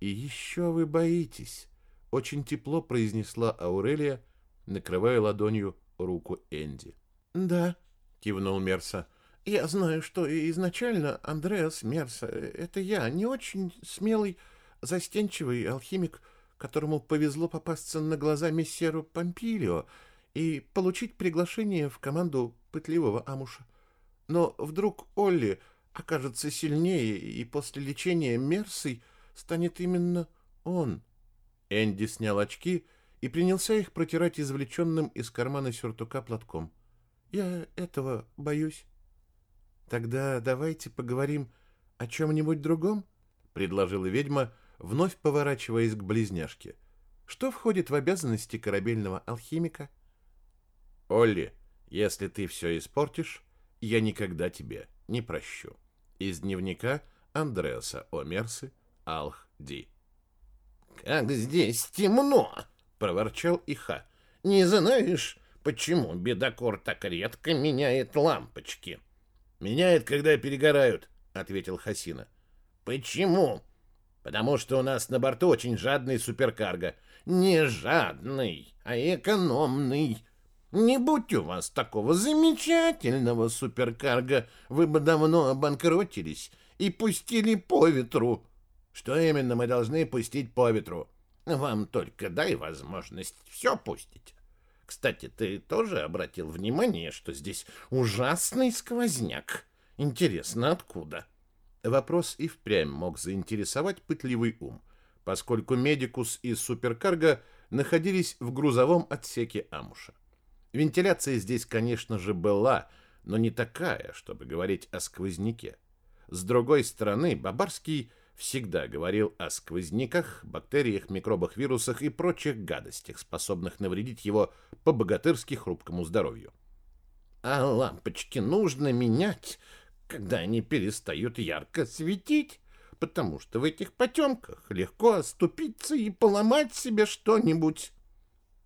S2: И еще вы боитесь, — очень тепло произнесла Аурелия, накрывая ладонью руку Энди.
S3: «Да», — кивнул Мерса.
S2: «Я знаю, что изначально Андреас Мерса — это я, не очень смелый, застенчивый алхимик, которому повезло попасться на глаза мессеру Помпилио, и получить приглашение в команду пытливого амуша. Но вдруг Олли окажется сильнее, и после лечения Мерсой станет именно он.
S3: Энди снял очки и принялся их протирать извлеченным из кармана сюртука платком.
S2: «Я этого боюсь». «Тогда давайте поговорим о чем-нибудь другом», — предложила ведьма, вновь поворачиваясь к близняшке. «Что входит в обязанности корабельного алхимика?»
S3: Олли, если ты все испортишь, я никогда тебе не прощу. Из дневника Андреаса Омерсы Алх Ди.
S5: «Как здесь темно!» — проворчал Иха. «Не знаешь, почему бедокор так редко меняет лампочки?»
S1: «Меняет, когда перегорают», — ответил Хасина.
S5: «Почему?»
S1: «Потому что у нас на борту очень жадный суперкарго».
S5: «Не жадный, а экономный», не будь у вас такого замечательного суперкарга, вы бы давно обанкротились и пустили по ветру.
S1: Что именно мы должны пустить по ветру?
S5: Вам только дай возможность все пустить. Кстати, ты тоже обратил внимание, что здесь ужасный сквозняк. Интересно, откуда?
S3: Вопрос и впрямь мог заинтересовать пытливый ум, поскольку Медикус и Суперкарго находились в грузовом отсеке Амуша. Вентиляция здесь, конечно же, была, но не такая, чтобы говорить о сквозняке. С другой стороны, Бабарский всегда говорил о сквозняках, бактериях, микробах, вирусах и прочих гадостях, способных навредить его по-богатырски хрупкому здоровью.
S5: А лампочки нужно менять, когда они перестают ярко светить, потому что в этих потемках легко оступиться и поломать себе что-нибудь.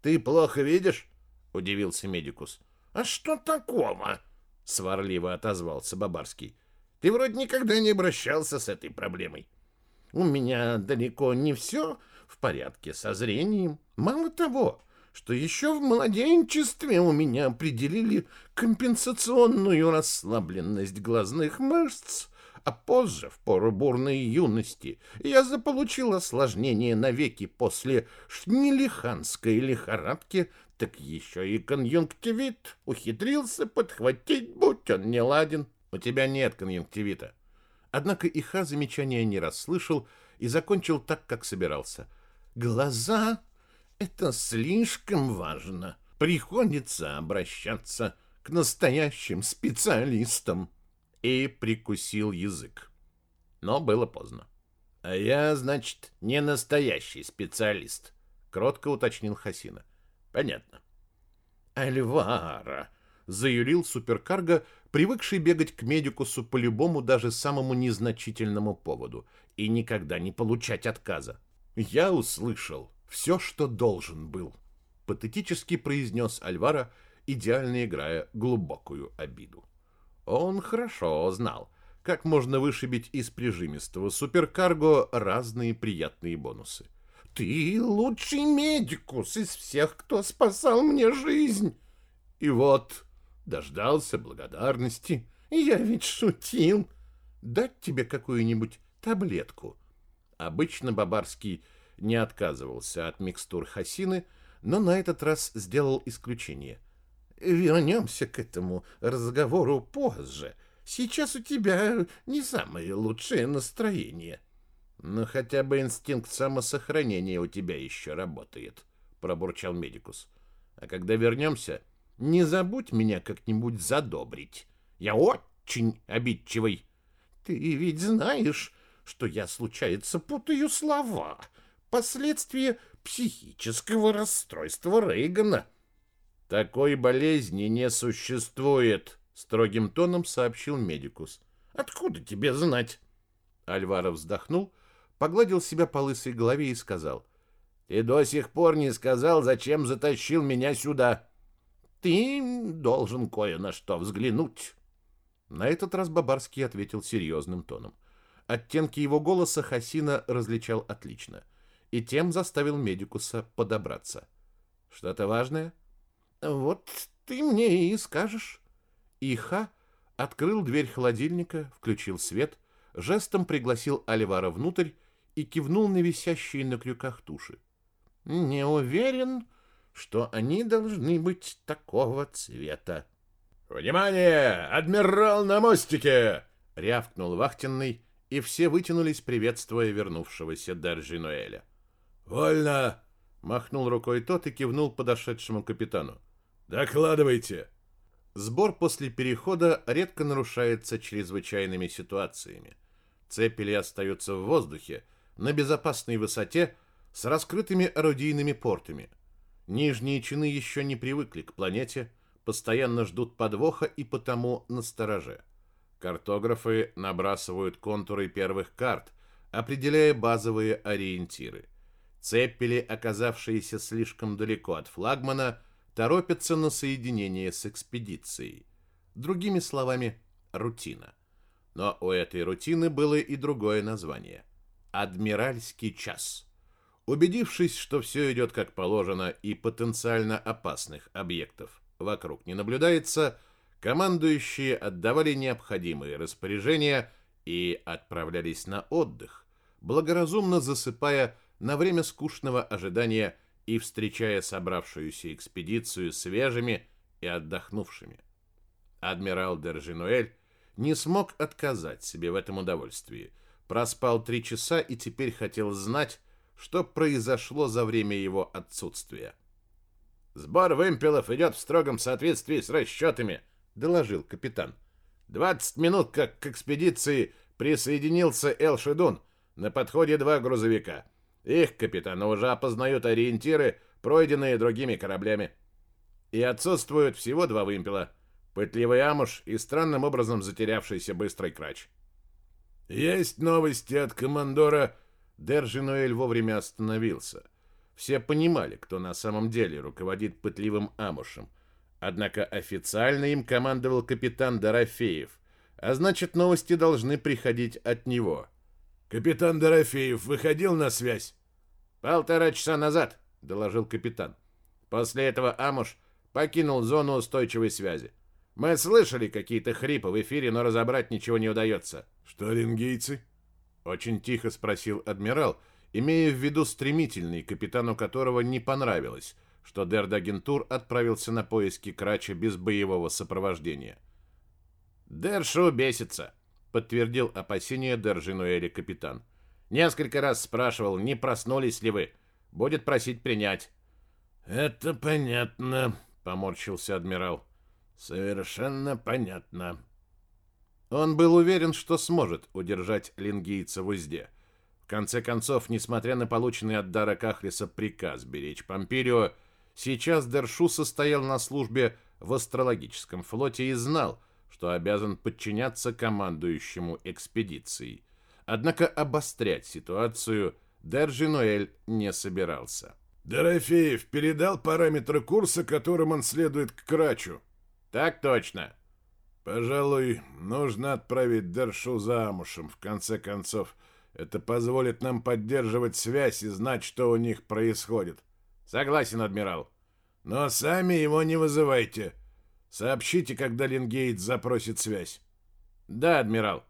S1: Ты плохо видишь? — удивился Медикус.
S5: «А что такого?»
S1: — сварливо отозвался Бабарский.
S5: «Ты вроде никогда не обращался с этой проблемой. У меня далеко не все в порядке со зрением. Мало того, что еще в младенчестве у меня определили компенсационную расслабленность глазных мышц, а позже, в пору бурной юности, я заполучил осложнение навеки после шнилиханской лихорадки, так еще и конъюнктивит ухитрился подхватить, будь он не ладен. У тебя нет конъюнктивита. Однако Иха замечания не расслышал и закончил так, как собирался. Глаза — это слишком важно. Приходится обращаться к настоящим специалистам. И прикусил язык. Но было поздно. А я, значит, не настоящий специалист, кротко уточнил Хасина. Понятно. Альвара, заюлил суперкарго, привыкший бегать к медикусу по любому, даже самому незначительному поводу, и никогда не получать отказа. Я услышал все, что должен был, патетически произнес Альвара, идеально играя глубокую обиду. Он хорошо знал, как можно вышибить из прижимистого суперкарго разные приятные бонусы. «Ты лучший медикус из всех, кто спасал мне жизнь!» И вот дождался благодарности. Я ведь шутил. Дать тебе какую-нибудь таблетку. Обычно Бабарский не отказывался от микстур Хасины, но на этот раз сделал исключение — Вернемся к этому разговору позже. Сейчас у тебя не самое лучшее настроение. Но хотя бы инстинкт самосохранения у тебя еще работает, пробурчал медикус. А когда вернемся, не забудь меня как-нибудь задобрить. Я очень обидчивый. Ты ведь знаешь, что я, случается, путаю слова. Последствия психического расстройства Рейгана.
S1: Такой болезни не существует, строгим тоном сообщил медикус.
S5: Откуда тебе знать?
S1: Альваро вздохнул, погладил себя по лысой голове и сказал: "Ты до сих пор не сказал, зачем затащил меня сюда.
S5: Ты должен кое на что взглянуть".
S1: На этот раз Бабарский ответил серьезным тоном. Оттенки его голоса Хасина различал отлично, и тем заставил медикуса подобраться. Что-то важное?
S5: Вот ты мне и скажешь.
S1: Иха открыл дверь холодильника, включил свет, жестом пригласил Оливара внутрь и кивнул на висящие на крюках туши.
S5: Не уверен, что они должны быть такого цвета.
S4: «Внимание! Адмирал на мостике!»
S1: — рявкнул вахтенный, и все вытянулись, приветствуя вернувшегося Держи Ноэля.
S4: «Вольно!»
S1: — махнул рукой тот и кивнул подошедшему капитану.
S4: Докладывайте.
S1: Сбор после перехода редко нарушается чрезвычайными ситуациями. Цепели остаются в воздухе на безопасной высоте с раскрытыми орудийными портами. Нижние чины еще не привыкли к планете, постоянно ждут подвоха и потому настороже. Картографы набрасывают контуры первых карт, определяя базовые ориентиры. Цепели, оказавшиеся слишком далеко от флагмана, торопятся на соединение с экспедицией. Другими словами, рутина. Но у этой рутины было и другое название – «Адмиральский час». Убедившись, что все идет как положено и потенциально опасных объектов вокруг не наблюдается, командующие отдавали необходимые распоряжения и отправлялись на отдых, благоразумно засыпая на время скучного ожидания и встречая собравшуюся экспедицию свежими и отдохнувшими. Адмирал Держинуэль не смог отказать себе в этом удовольствии. Проспал три часа и теперь хотел знать, что произошло за время его отсутствия.
S5: «Сбор вымпелов идет в строгом соответствии с расчетами», — доложил капитан. «Двадцать минут, как к экспедиции присоединился Эл-Шедун. На подходе два грузовика. Их капитаны уже опознают ориентиры, пройденные другими кораблями. И отсутствуют всего два вымпела. Пытливый амуш и странным образом затерявшийся быстрый крач.
S4: «Есть новости от командора...»
S1: Держинуэль вовремя остановился. Все понимали, кто на самом деле руководит пытливым амушем. Однако официально им командовал капитан Дорофеев, а значит, новости должны приходить от него.
S4: Капитан Дорофеев выходил на связь?
S5: Полтора часа назад, доложил капитан. После этого Амуш покинул зону устойчивой связи. Мы слышали какие-то хрипы в эфире, но разобрать ничего не удается.
S4: Что лингейцы?
S1: Очень тихо спросил адмирал, имея в виду стремительный, капитану которого не понравилось, что Дердагентур отправился на поиски Крача без боевого сопровождения.
S5: «Дершу бесится», — подтвердил опасение Держинуэли капитан. «Несколько раз спрашивал, не проснулись ли вы. Будет просить принять».
S4: «Это понятно», — поморщился адмирал. «Совершенно понятно».
S1: Он был уверен, что сможет удержать лингийца в узде. В конце концов, несмотря на полученный от Дара Кахлиса приказ беречь Помпирио, сейчас Дершу состоял на службе в астрологическом флоте и знал, что обязан подчиняться командующему экспедицией. Однако обострять ситуацию Держинуэль не собирался.
S4: Дорофеев передал параметры курса, которым он следует к Крачу.
S5: Так точно.
S4: Пожалуй, нужно отправить Дершу замушем. В конце концов, это позволит нам поддерживать связь и знать, что у них происходит.
S5: Согласен, адмирал.
S4: Но сами его не вызывайте. Сообщите, когда Лингейт запросит связь.
S5: Да, адмирал.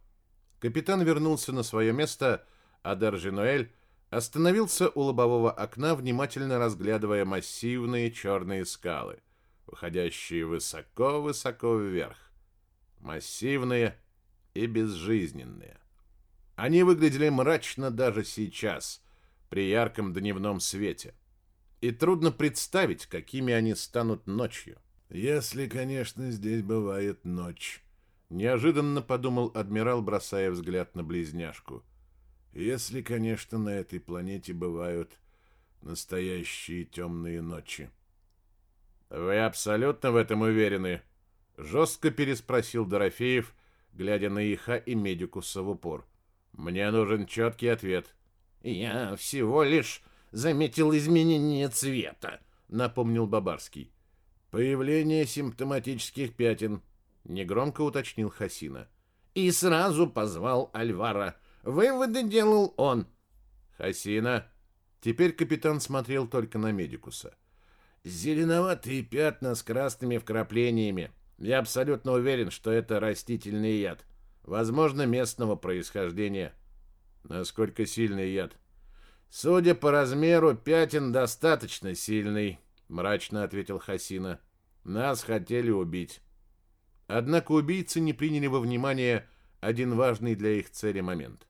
S1: Капитан вернулся на свое место, а Держинуэль остановился у лобового окна, внимательно разглядывая массивные черные скалы, выходящие высоко-высоко вверх массивные и безжизненные. Они выглядели мрачно даже сейчас, при ярком дневном свете. И трудно представить, какими они станут ночью.
S4: Если, конечно, здесь бывает ночь.
S1: Неожиданно подумал адмирал, бросая взгляд на близняшку.
S4: Если, конечно, на этой планете бывают настоящие темные ночи.
S1: Вы абсолютно в этом уверены? Жестко переспросил Дорофеев, глядя на Иха и Медикуса в упор. Мне нужен четкий ответ.
S5: Я всего лишь заметил изменение цвета, напомнил Бабарский.
S1: Появление симптоматических пятен, негромко уточнил Хасина.
S5: И сразу позвал Альвара. Выводы делал он.
S1: Хасина. Теперь капитан смотрел только на Медикуса.
S5: Зеленоватые пятна с красными вкраплениями, я абсолютно уверен, что это растительный яд. Возможно, местного происхождения.
S1: Насколько сильный яд?
S5: Судя по размеру, пятен достаточно сильный, мрачно ответил Хасина. Нас хотели убить.
S1: Однако убийцы не приняли во внимание один важный для их цели момент.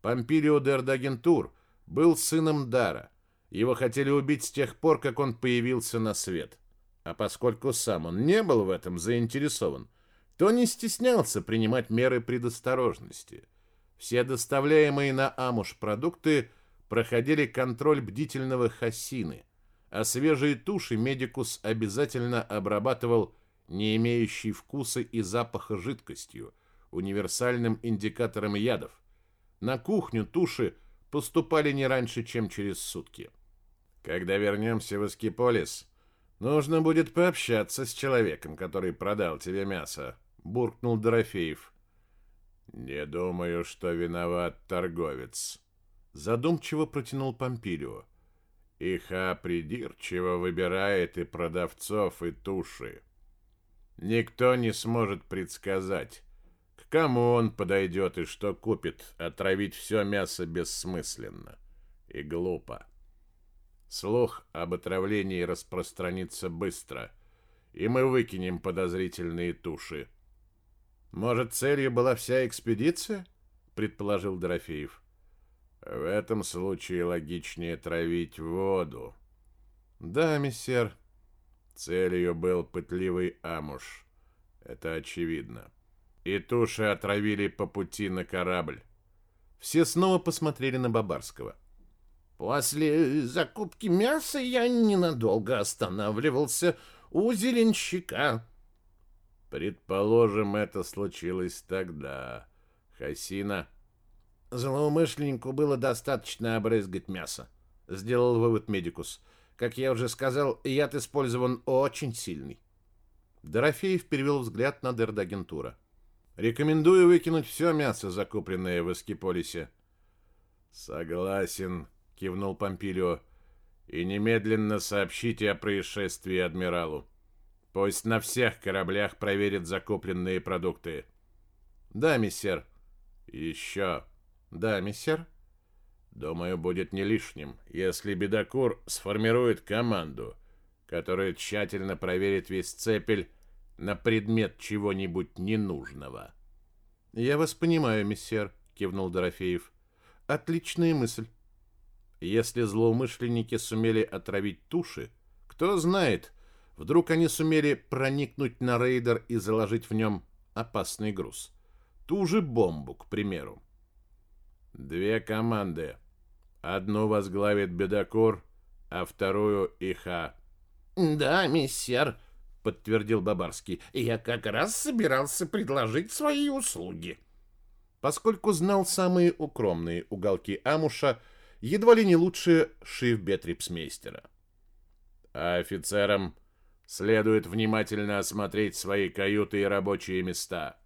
S1: Помпилио де Эрдагентур был сыном Дара. Его хотели убить с тех пор, как он появился на свет. А поскольку сам он не был в этом заинтересован, то не стеснялся принимать меры предосторожности. Все доставляемые на Амуш продукты проходили контроль бдительного Хасины, а свежие туши медикус обязательно обрабатывал не имеющей вкуса и запаха жидкостью, универсальным индикатором ядов. На кухню туши поступали не раньше, чем через сутки. Когда вернемся в Эскиполис, Нужно будет пообщаться с человеком, который продал тебе мясо, буркнул Дорофеев. Не думаю, что виноват торговец, задумчиво протянул Помпилио. Иха придирчиво выбирает и продавцов, и туши. Никто не сможет предсказать, к кому он подойдет и что купит. Отравить все мясо бессмысленно и глупо. Слух об отравлении распространится быстро, и мы выкинем подозрительные туши. Может, целью была вся экспедиция? предположил Дорофеев. В этом случае логичнее травить воду. Да, миссер. Целью был пытливый амуш. Это очевидно. И туши отравили по пути на корабль. Все снова посмотрели на Бабарского.
S5: После закупки мяса я ненадолго останавливался у зеленщика.
S1: Предположим, это случилось тогда. Хасина.
S5: Злоумышленнику было достаточно обрызгать мясо, сделал вывод медикус. Как я уже сказал, яд использован очень сильный.
S1: Дорофеев перевел взгляд на Дердагентура. Рекомендую выкинуть все мясо, закупленное в Эскиполисе. Согласен, — кивнул Помпилио. «И немедленно сообщите о происшествии адмиралу». Пусть на всех кораблях проверят закупленные продукты.
S3: Да, миссер.
S1: Еще.
S3: Да, миссер.
S1: Думаю, будет не лишним, если Бедокур сформирует команду, которая тщательно проверит весь цепель на предмет чего-нибудь ненужного.
S3: Я вас понимаю, миссер, кивнул Дорофеев. Отличная мысль. Если злоумышленники сумели отравить туши, кто знает, вдруг они сумели проникнуть на рейдер и заложить в нем опасный груз. Ту же бомбу, к примеру.
S1: Две команды. Одну возглавит Бедокур, а вторую Иха.
S5: Да, миссер, подтвердил Бабарский. Я как раз собирался предложить свои услуги.
S3: Поскольку знал самые укромные уголки Амуша, едва ли не лучше шифбетрипсмейстера.
S1: А офицерам следует внимательно осмотреть свои каюты и рабочие места.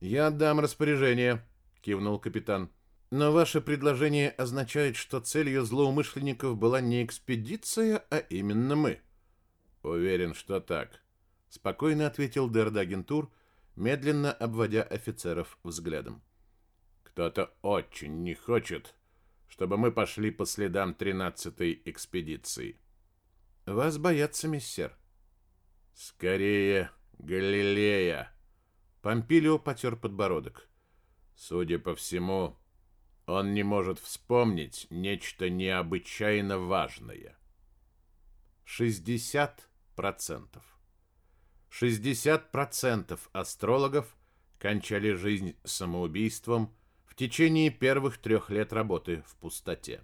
S3: Я дам распоряжение, кивнул капитан. Но ваше предложение означает, что целью злоумышленников была не экспедиция, а именно мы.
S1: Уверен, что так,
S3: спокойно ответил Дердагентур, медленно обводя офицеров взглядом.
S1: Кто-то очень не хочет, чтобы мы пошли по следам тринадцатой экспедиции.
S3: Вас боятся, миссер.
S1: Скорее, Галилея.
S3: Помпилио потер подбородок.
S1: Судя по всему, он не может вспомнить нечто необычайно важное.
S3: 60%. 60% астрологов кончали жизнь самоубийством в течение первых трех лет работы в пустоте.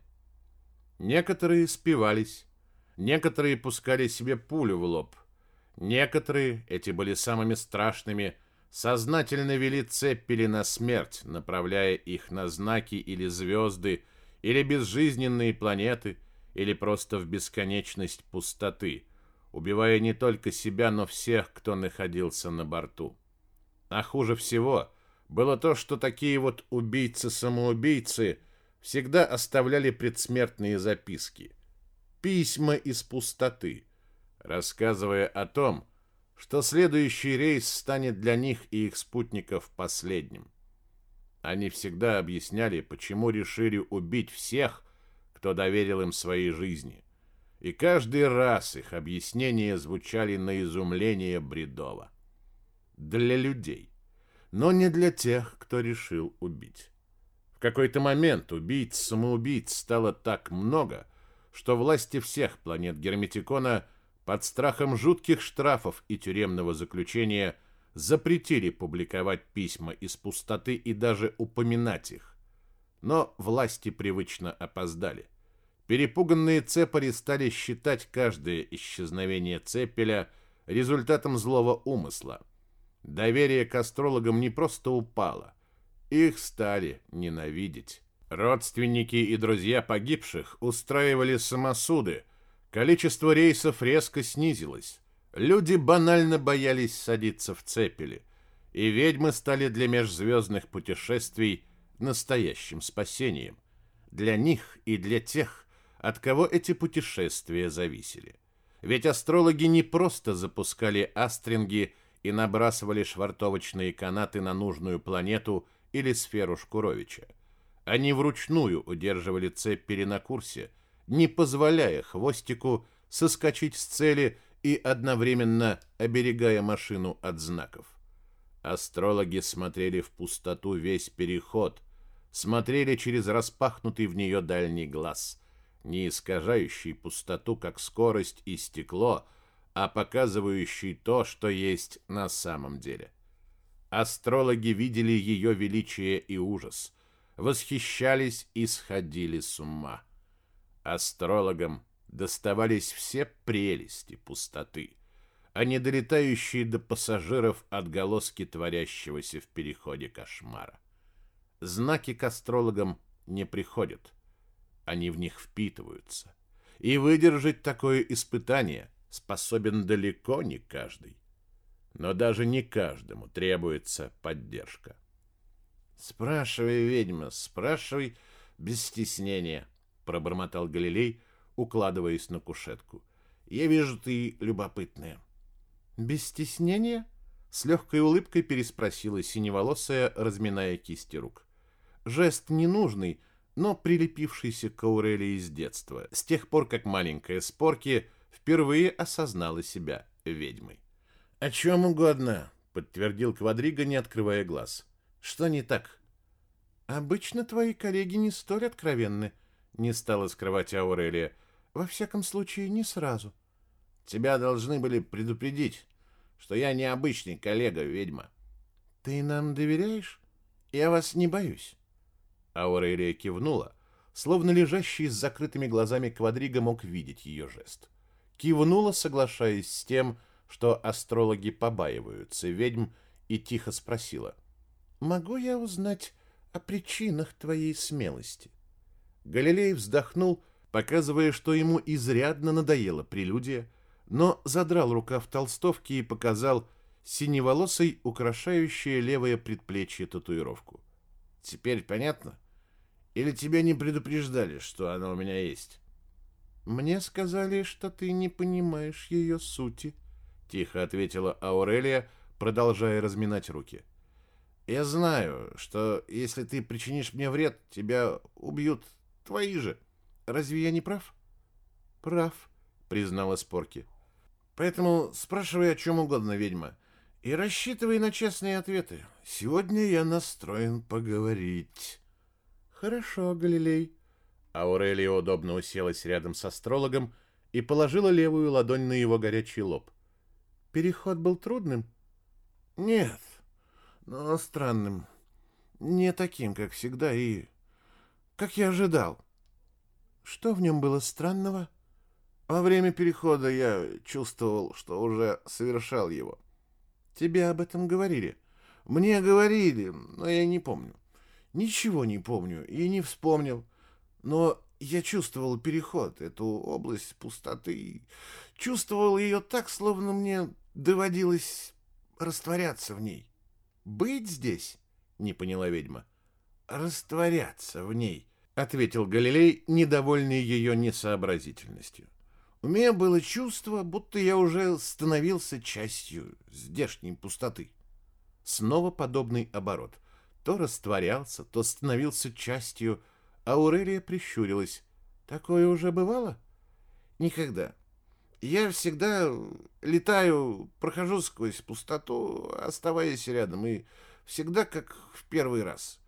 S3: Некоторые спивались, некоторые пускали себе пулю в лоб, некоторые, эти были самыми страшными, сознательно вели цеппели на смерть, направляя их на знаки или звезды, или безжизненные планеты, или просто в бесконечность пустоты, убивая не только себя, но всех, кто находился на борту. А хуже всего было то, что такие вот убийцы-самоубийцы всегда оставляли предсмертные записки, письма из пустоты, рассказывая о том, что следующий рейс станет для них и их спутников последним. Они всегда объясняли, почему решили убить всех, кто доверил им своей жизни. И каждый раз их объяснения звучали на изумление бредово. Для людей, но не для тех, кто решил убить. В какой-то момент убийц-самоубийц стало так много, что власти всех планет Герметикона – под страхом жутких штрафов и тюремного заключения запретили публиковать письма из пустоты и даже упоминать их. Но власти привычно опоздали. Перепуганные цепари стали считать каждое исчезновение цепеля результатом злого умысла. Доверие к астрологам не просто упало, их стали ненавидеть. Родственники и друзья погибших устраивали самосуды, Количество рейсов резко снизилось. Люди банально боялись садиться в цепели, и ведьмы стали для межзвездных путешествий настоящим спасением. Для них и для тех, от кого эти путешествия зависели. Ведь астрологи не просто запускали астринги и набрасывали швартовочные канаты на нужную планету или сферу Шкуровича. Они вручную удерживали цепь на курсе – не позволяя хвостику соскочить с цели и одновременно оберегая машину от знаков. Астрологи смотрели в пустоту весь переход, смотрели через распахнутый в нее дальний глаз, не искажающий пустоту, как скорость и стекло, а показывающий то, что есть на самом деле. Астрологи видели ее величие и ужас, восхищались и сходили с ума. Астрологам доставались все прелести пустоты, а не долетающие до пассажиров отголоски творящегося в переходе кошмара. Знаки к астрологам не приходят, они в них впитываются. И выдержать такое испытание способен далеко не каждый. Но даже не каждому требуется поддержка. Спрашивай, ведьма, спрашивай без стеснения пробормотал Галилей, укладываясь на кушетку. Я вижу, ты любопытная. Без стеснения? С легкой улыбкой переспросила синеволосая, разминая кисти рук. Жест ненужный, но прилепившийся к Аурелии с детства, с тех пор, как маленькая Спорки впервые осознала себя ведьмой.
S5: «О чем угодно», —
S3: подтвердил Квадриго, не открывая глаз.
S5: «Что не так?»
S3: «Обычно твои коллеги не столь откровенны», — не стала скрывать Аурелия. «Во всяком случае, не сразу».
S5: «Тебя должны были предупредить, что я необычный коллега, ведьма».
S3: «Ты нам доверяешь?
S5: Я вас не боюсь».
S3: Аурелия кивнула, словно лежащий с закрытыми глазами Квадриго мог видеть ее жест. Кивнула, соглашаясь с тем, что астрологи побаиваются ведьм, и тихо спросила. «Могу я узнать о причинах твоей смелости?» Галилей вздохнул, показывая, что ему изрядно надоела прелюдия, но задрал рукав толстовки и показал синеволосой, украшающее левое предплечье татуировку.
S5: «Теперь понятно? Или тебя не предупреждали, что она у меня есть?»
S3: «Мне сказали, что ты не понимаешь ее сути», тихо ответила Аурелия, продолжая разминать руки.
S5: Я знаю, что если ты причинишь мне вред, тебя убьют твои же. Разве я не прав?
S3: Прав, признала Спорки.
S5: Поэтому спрашивай о чем угодно, ведьма, и рассчитывай на честные ответы. Сегодня я настроен поговорить.
S3: Хорошо, Галилей. Аурелия удобно уселась рядом с астрологом и положила левую ладонь на его горячий лоб. Переход был трудным?
S5: Нет, но странным. Не таким, как всегда, и как я ожидал.
S3: Что в нем было странного?
S5: Во время перехода я чувствовал, что уже совершал его.
S3: Тебе об этом говорили?
S5: Мне говорили, но я не помню. Ничего не помню и не вспомнил. Но я чувствовал переход, эту область пустоты. Чувствовал ее так, словно мне доводилось растворяться в ней.
S3: «Быть здесь?» — не поняла ведьма.
S5: «Растворяться в ней», —
S3: ответил Галилей, недовольный ее несообразительностью.
S5: «У меня было чувство, будто я уже становился частью здешней пустоты».
S3: Снова подобный оборот. То растворялся, то становился частью. Аурелия прищурилась. «Такое уже бывало?»
S5: «Никогда. Я всегда летаю, прохожу сквозь пустоту, оставаясь рядом, и всегда как в первый раз.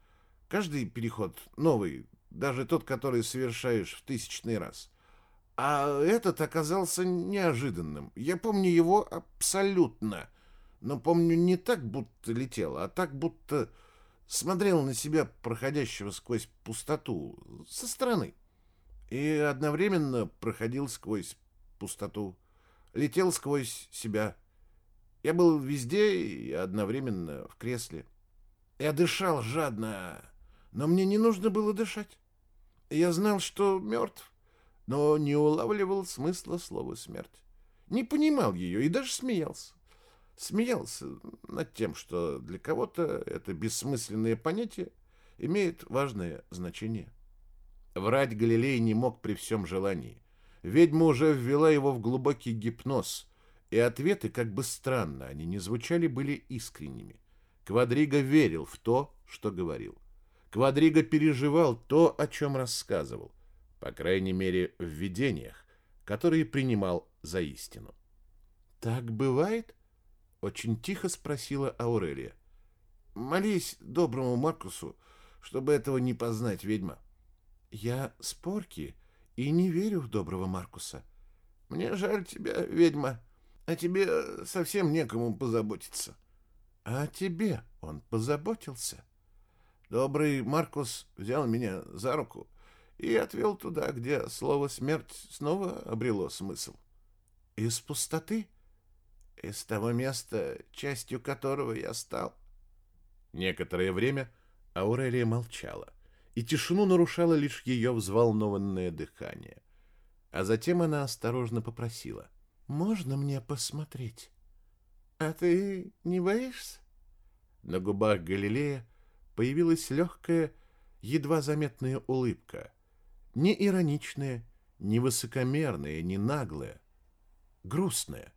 S5: Каждый переход новый, даже тот, который совершаешь в тысячный раз. А этот оказался неожиданным. Я помню его абсолютно, но помню не так, будто летел, а так, будто смотрел на себя, проходящего сквозь пустоту, со стороны. И одновременно проходил сквозь пустоту, летел сквозь себя. Я был везде и одновременно в кресле. Я дышал жадно, но мне не нужно было дышать. Я знал, что мертв, но не улавливал смысла слова «смерть». Не понимал ее и даже смеялся. Смеялся над тем, что для кого-то это бессмысленное понятие имеет важное значение.
S3: Врать Галилей не мог при всем желании. Ведьма уже ввела его в глубокий гипноз, и ответы, как бы странно они ни звучали, были искренними. Квадриго верил в то, что говорил. Квадриго переживал то, о чем рассказывал, по крайней мере, в видениях, которые принимал за истину. «Так бывает?» — очень тихо спросила Аурелия.
S5: «Молись доброму Маркусу, чтобы этого не познать, ведьма».
S3: «Я спорки», и не верю в доброго Маркуса.
S5: Мне жаль тебя, ведьма, а тебе совсем некому позаботиться.
S3: А тебе он позаботился?
S5: Добрый Маркус взял меня за руку и отвел туда, где слово «смерть» снова обрело смысл.
S3: Из пустоты?
S5: Из того места, частью которого я стал.
S3: Некоторое время Аурелия молчала и тишину нарушало лишь ее взволнованное дыхание. А затем она осторожно попросила. «Можно мне посмотреть?»
S5: «А ты не боишься?»
S3: На губах Галилея появилась легкая, едва заметная улыбка. Не ироничная, не высокомерная, не наглая. Грустная,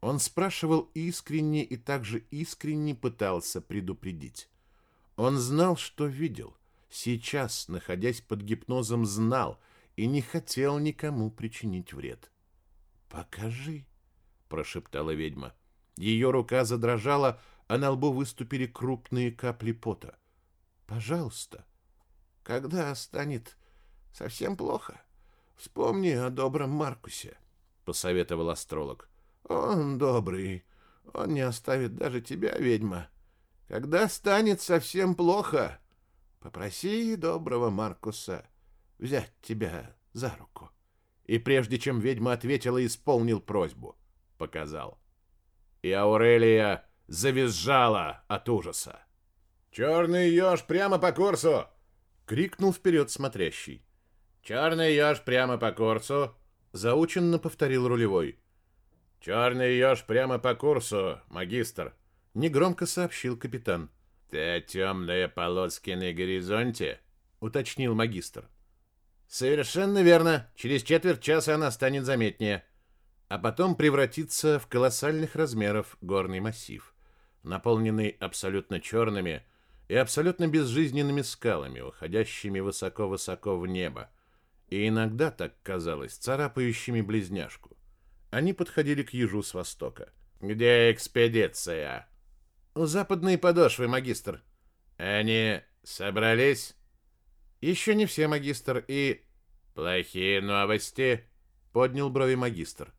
S3: Он спрашивал искренне и также искренне пытался предупредить. Он знал, что видел. Сейчас, находясь под гипнозом, знал и не хотел никому причинить вред. «Покажи», — прошептала ведьма. Ее рука задрожала, а на лбу выступили крупные капли пота. «Пожалуйста, когда станет совсем плохо, вспомни о добром Маркусе», — посоветовал астролог. «Он добрый, он не оставит даже тебя, ведьма. Когда станет совсем плохо, попроси доброго Маркуса взять тебя за руку». И прежде чем ведьма ответила, исполнил просьбу. Показал. И Аурелия завизжала от ужаса.
S1: «Черный еж прямо по курсу!»
S3: — крикнул вперед смотрящий.
S1: «Черный еж прямо по курсу!»
S3: — заученно повторил рулевой.
S1: «Черный еж прямо по курсу, магистр!»
S3: — негромко сообщил капитан.
S1: «Те темные полоски на горизонте?»
S3: — уточнил магистр.
S1: «Совершенно верно. Через четверть часа она станет заметнее»
S3: а потом превратится в колоссальных размеров горный массив, наполненный абсолютно черными и абсолютно безжизненными скалами, уходящими высоко-высоко в небо, и иногда, так казалось, царапающими близняшку. Они подходили к ежу с востока.
S1: «Где экспедиция?»
S3: «У западной подошвы, магистр».
S1: «Они собрались?»
S3: «Еще не все, магистр, и...»
S1: «Плохие новости?»
S3: — поднял брови магистр.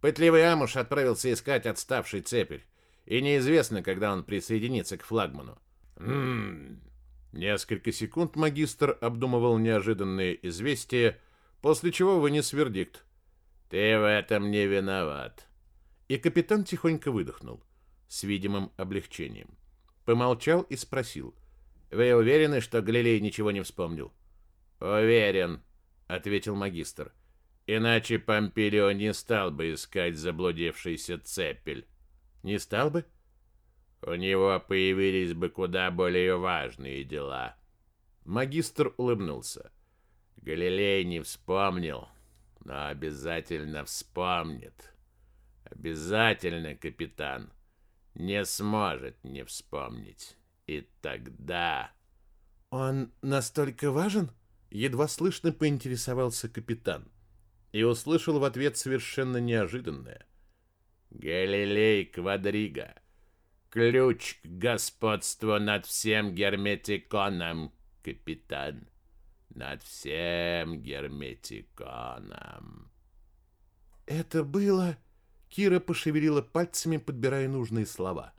S1: Пытливый Амуш отправился искать отставший цепель, и неизвестно, когда он присоединится к флагману.
S3: Хм. Несколько секунд магистр обдумывал неожиданные известия, после чего вынес вердикт.
S1: Ты в этом не виноват.
S3: И капитан тихонько выдохнул с видимым облегчением. Помолчал и спросил:
S1: "Вы уверены, что Галилей ничего не вспомнил?"
S3: "Уверен", ответил магистр.
S1: Иначе Помпилио не стал бы искать заблудившийся цепель.
S3: Не стал бы?
S1: У него появились бы куда более важные дела.
S3: Магистр улыбнулся.
S1: Галилей не вспомнил, но обязательно вспомнит. Обязательно, капитан. Не сможет не вспомнить. И тогда...
S3: Он настолько важен? Едва слышно поинтересовался капитан и услышал в ответ совершенно неожиданное.
S1: «Галилей Квадрига, ключ к господству над всем герметиконом, капитан, над всем герметиконом».
S3: «Это было...» Кира пошевелила пальцами, подбирая нужные слова.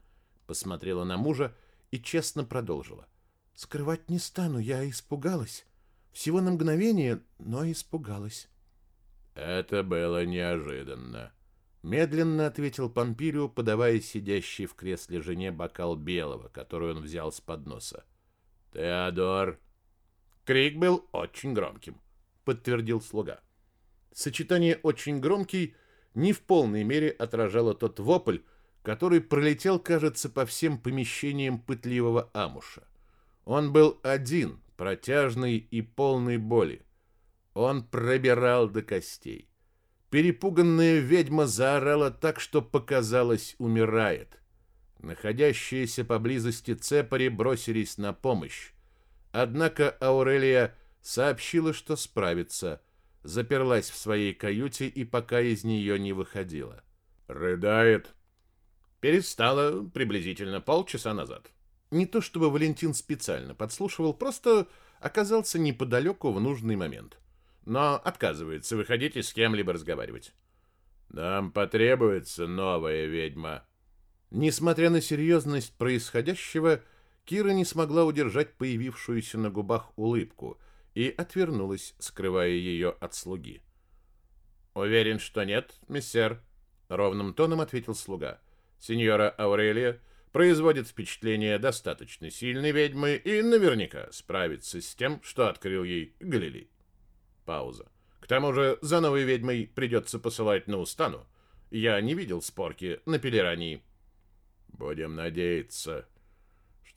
S3: Посмотрела на мужа и честно продолжила. «Скрывать не стану, я испугалась. Всего на мгновение, но испугалась».
S1: Это было неожиданно.
S3: Медленно ответил Помпилио, подавая сидящей в кресле жене бокал белого, который он взял с подноса.
S1: «Теодор!»
S3: Крик был очень громким, подтвердил слуга. Сочетание «очень громкий» не в полной мере отражало тот вопль, который пролетел, кажется, по всем помещениям пытливого амуша. Он был один, протяжный и полный боли. Он пробирал до костей. Перепуганная ведьма заорала так, что показалось, умирает. Находящиеся поблизости цепари бросились на помощь. Однако Аурелия сообщила, что справится, заперлась в своей каюте и пока из нее не выходила.
S1: «Рыдает?»
S3: Перестала приблизительно полчаса назад. Не то чтобы Валентин специально подслушивал, просто оказался неподалеку в нужный момент но отказывается выходить и с кем-либо разговаривать.
S1: Нам потребуется новая ведьма.
S3: Несмотря на серьезность происходящего, Кира не смогла удержать появившуюся на губах улыбку и отвернулась, скрывая ее от слуги.
S1: «Уверен, что нет, миссер», — ровным тоном ответил слуга. «Сеньора Аурелия производит впечатление достаточно сильной ведьмы и наверняка справится с тем, что открыл ей Галилей». Пауза. К тому же за новой ведьмой придется посылать на Устану. Я не видел спорки на Пелерании.
S3: Будем надеяться,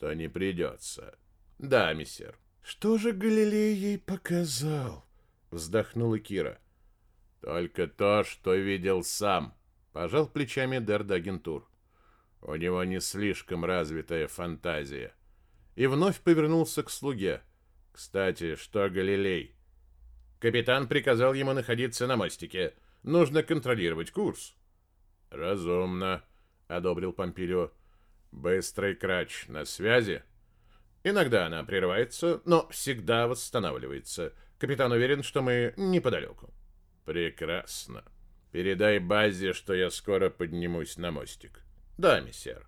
S3: что не придется.
S1: Да, миссер.
S3: Что же Галилей ей показал? Вздохнула Кира.
S1: Только то, что видел сам, Пожал плечами Дердагентур. У него не слишком развитая фантазия. И вновь повернулся к слуге. Кстати, что Галилей? Капитан приказал ему находиться на мостике. Нужно контролировать курс. Разумно, одобрил Помпилио. Быстрый крач на связи? Иногда она прерывается, но всегда восстанавливается. Капитан уверен, что мы неподалеку. Прекрасно. Передай базе, что я скоро поднимусь на мостик. Да, миссер.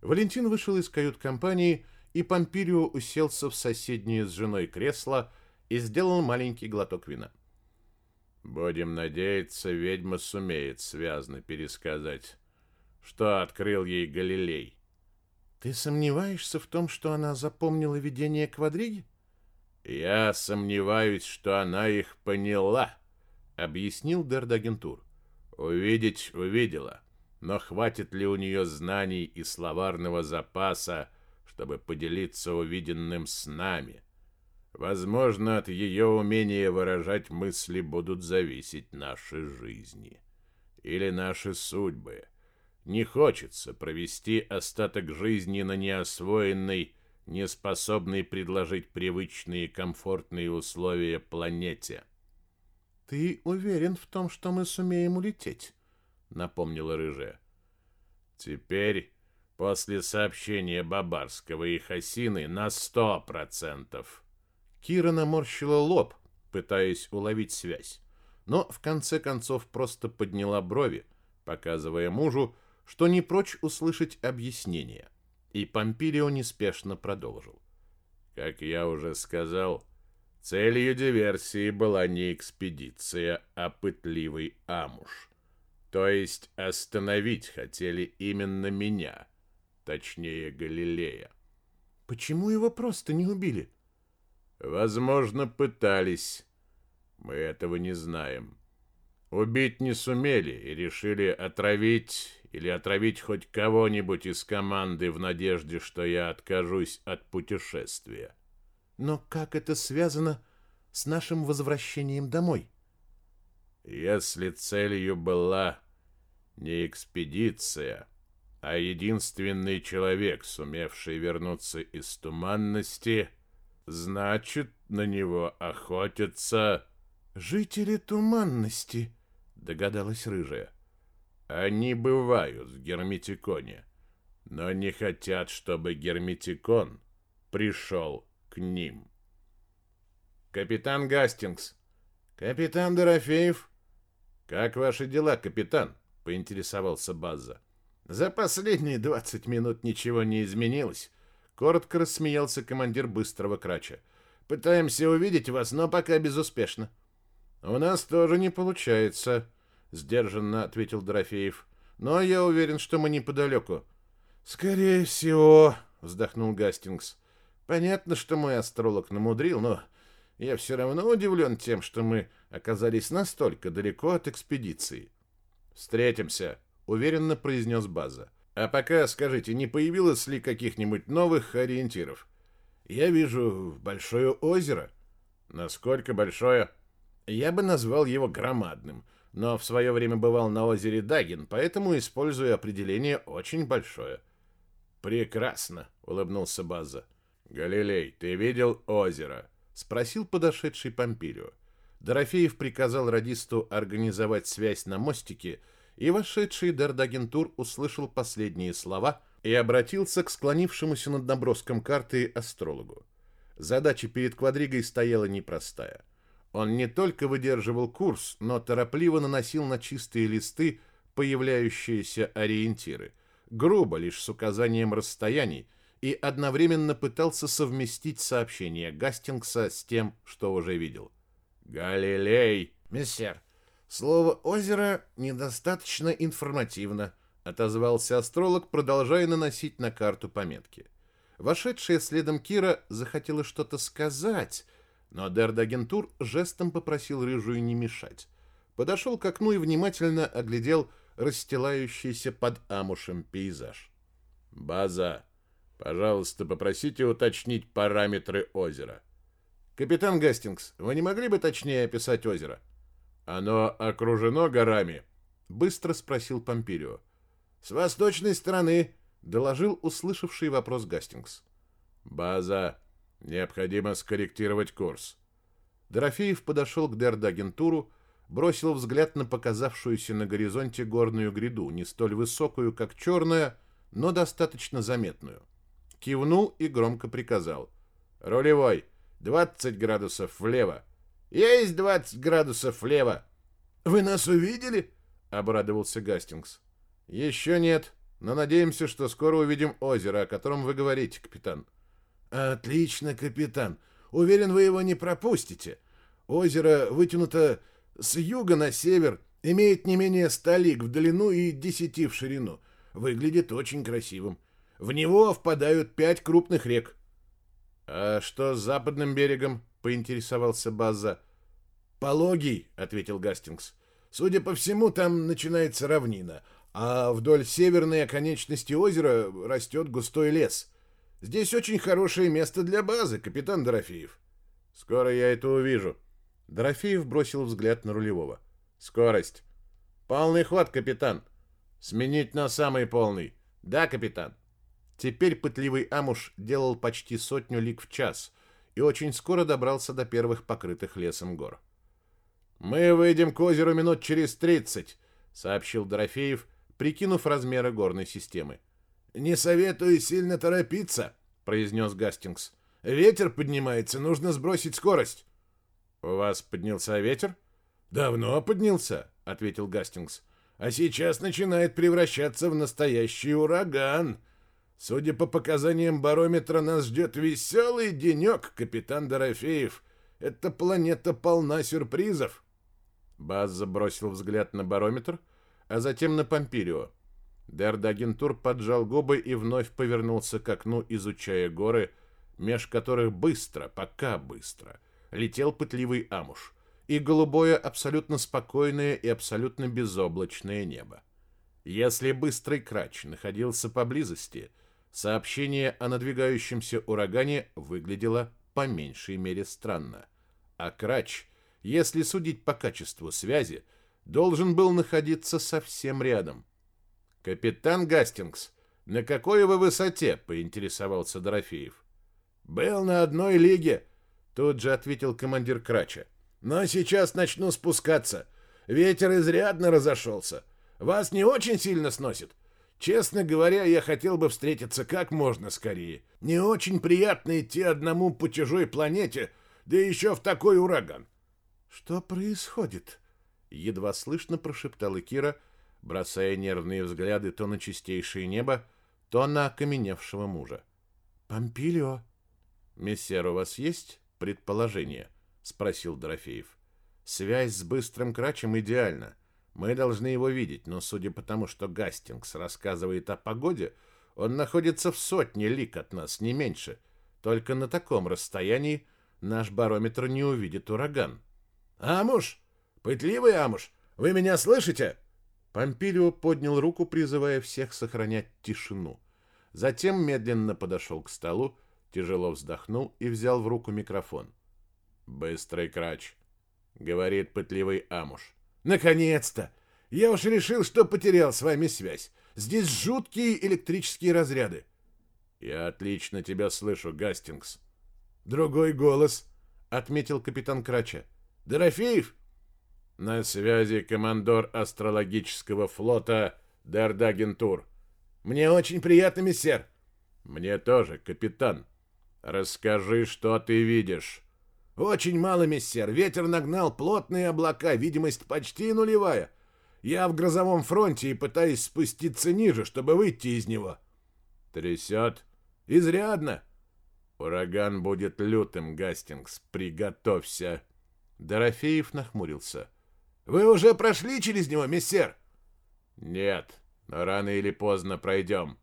S1: Валентин вышел из кают-компании, и Помпилио уселся в соседнее с женой кресло и сделал маленький глоток вина. Будем надеяться, ведьма сумеет связно пересказать, что открыл ей Галилей.
S3: Ты сомневаешься в том, что она запомнила видение квадриги?
S1: Я сомневаюсь, что она их поняла, объяснил Дердагентур. Увидеть увидела, но хватит ли у нее знаний и словарного запаса, чтобы поделиться увиденным с нами? Возможно, от ее умения выражать мысли будут зависеть наши жизни или наши судьбы. Не хочется провести остаток жизни на неосвоенной, неспособной предложить привычные комфортные условия планете.
S3: Ты уверен в том, что мы сумеем улететь? напомнила рыжая.
S1: Теперь, после сообщения Бабарского и Хасины, на сто процентов.
S3: Кира наморщила лоб, пытаясь уловить связь, но в конце концов просто подняла брови, показывая мужу, что не прочь услышать объяснение, и Помпилио неспешно продолжил.
S1: Как я уже сказал, целью диверсии была не экспедиция, а пытливый амуш. То есть остановить хотели именно меня, точнее Галилея.
S3: Почему его просто не убили?
S1: Возможно, пытались. Мы этого не знаем. Убить не сумели и решили отравить или отравить хоть кого-нибудь из команды в надежде, что я откажусь от путешествия.
S3: Но как это связано с нашим возвращением домой?
S1: Если целью была не экспедиция, а единственный человек, сумевший вернуться из туманности, значит, на него охотятся
S3: жители туманности, догадалась рыжая.
S1: Они бывают в Герметиконе, но не хотят, чтобы Герметикон пришел к ним. Капитан Гастингс. Капитан Дорофеев. Как ваши дела, капитан? Поинтересовался База. За последние двадцать минут ничего не изменилось. Коротко рассмеялся командир быстрого крача. Пытаемся увидеть вас, но пока безуспешно. У нас тоже не получается, сдержанно ответил Дорофеев. Но я уверен, что мы неподалеку. Скорее всего, вздохнул Гастингс. Понятно, что мой астролог намудрил, но я все равно удивлен тем, что мы оказались настолько далеко от экспедиции. Встретимся, уверенно произнес База. А пока скажите, не появилось ли каких-нибудь новых ориентиров? Я вижу большое озеро. Насколько большое? Я бы назвал его громадным но в свое время бывал на озере Дагин, поэтому использую определение «очень большое». «Прекрасно», — улыбнулся База. «Галилей, ты видел озеро?» — спросил подошедший Помпилио. Дорофеев приказал радисту организовать связь на мостике, и вошедший Дердагентур услышал последние слова и обратился к склонившемуся над наброском карты астрологу. Задача перед квадригой стояла непростая — он не только выдерживал курс, но торопливо наносил на чистые листы появляющиеся ориентиры, грубо лишь с указанием расстояний, и одновременно пытался совместить сообщение Гастингса с тем, что уже видел. «Галилей!» «Мессер, слово «озеро» недостаточно информативно», отозвался астролог, продолжая наносить на карту пометки. Вошедшая следом Кира захотела что-то сказать, но Дердагентур жестом попросил рыжую не мешать. Подошел к окну и внимательно оглядел расстилающийся под амушем пейзаж. «База, пожалуйста, попросите уточнить параметры озера». «Капитан Гастингс, вы не могли бы точнее описать озеро?» «Оно окружено горами?»
S3: Быстро спросил Помпирио. «С восточной стороны», — доложил услышавший вопрос Гастингс.
S1: «База, необходимо скорректировать курс».
S3: Дорофеев подошел к Дердагентуру, бросил взгляд на показавшуюся на горизонте горную гряду, не столь высокую, как черная, но достаточно заметную. Кивнул и громко приказал. «Рулевой, 20 градусов влево!» «Есть 20 градусов влево!»
S4: «Вы нас увидели?»
S3: — обрадовался Гастингс. «Еще нет, но надеемся, что скоро увидим озеро, о котором вы говорите, капитан».
S4: «Отлично, капитан. Уверен, вы его не пропустите. Озеро вытянуто с юга на север, имеет не менее ста лиг в длину и десяти в ширину. Выглядит очень красивым. В него впадают пять крупных рек.
S3: «А что с западным берегом?» — поинтересовался База.
S4: «Пологий», — ответил Гастингс. «Судя по всему, там начинается равнина, а вдоль северной оконечности озера растет густой лес. Здесь очень хорошее место для базы, капитан Дорофеев».
S3: «Скоро я это увижу», Дорофеев бросил взгляд на рулевого. «Скорость!» «Полный ход, капитан!» «Сменить на самый полный!» «Да, капитан!» Теперь пытливый Амуш делал почти сотню лиг в час и очень скоро добрался до первых покрытых лесом гор. «Мы выйдем к озеру минут через тридцать», — сообщил Дорофеев, прикинув размеры горной системы.
S4: «Не советую сильно торопиться», — произнес Гастингс. «Ветер поднимается, нужно сбросить скорость».
S3: «У вас поднялся ветер?»
S4: «Давно поднялся», — ответил Гастингс. «А сейчас начинает превращаться в настоящий ураган. Судя по показаниям барометра, нас ждет веселый денек, капитан Дорофеев. Эта планета полна сюрпризов».
S3: Баз забросил взгляд на барометр, а затем на Помпирио. Дердагентур поджал губы и вновь повернулся к окну, изучая горы, меж которых быстро, пока быстро, летел пытливый амуш и голубое абсолютно спокойное и абсолютно безоблачное небо. Если быстрый крач находился поблизости, сообщение о надвигающемся урагане выглядело по меньшей мере странно. А крач, если судить по качеству связи, должен был находиться совсем рядом. «Капитан Гастингс, на какой вы высоте?» — поинтересовался Дорофеев.
S4: «Был на одной лиге», Тут же ответил командир Крача. «Но сейчас начну спускаться. Ветер изрядно разошелся. Вас не очень сильно сносит? Честно говоря, я хотел бы встретиться как можно скорее. Не очень приятно идти одному по чужой планете, да еще в такой ураган».
S3: «Что происходит?» Едва слышно прошептала Кира, бросая нервные взгляды то на чистейшее небо, то на окаменевшего мужа. «Помпилио, мессер у вас есть?» предположение?» — спросил Дорофеев. «Связь с быстрым крачем идеальна. Мы должны его видеть, но судя по тому, что Гастингс рассказывает о погоде, он находится в сотне лик от нас, не меньше. Только на таком расстоянии наш барометр не увидит ураган».
S4: «Амуш! Пытливый Амуш! Вы меня слышите?»
S3: Помпилио поднял руку, призывая всех сохранять тишину. Затем медленно подошел к столу, тяжело вздохнул и взял в руку микрофон. «Быстрый крач», — говорит пытливый Амуш.
S4: «Наконец-то! Я уж решил, что потерял с вами связь. Здесь жуткие электрические разряды».
S3: «Я отлично тебя слышу, Гастингс».
S4: «Другой голос», — отметил капитан Крача. «Дорофеев?»
S1: «На связи командор астрологического флота Дердагентур».
S4: «Мне очень приятно, мессер».
S1: «Мне тоже, капитан», Расскажи, что ты видишь.
S4: Очень мало, мессер. Ветер нагнал плотные облака, видимость почти нулевая. Я в грозовом фронте и пытаюсь спуститься ниже, чтобы выйти из него.
S1: Трясет?
S4: Изрядно.
S1: Ураган будет лютым, Гастингс. Приготовься.
S3: Дорофеев нахмурился.
S4: Вы уже прошли через него, мессер?
S1: Нет, но рано или поздно пройдем.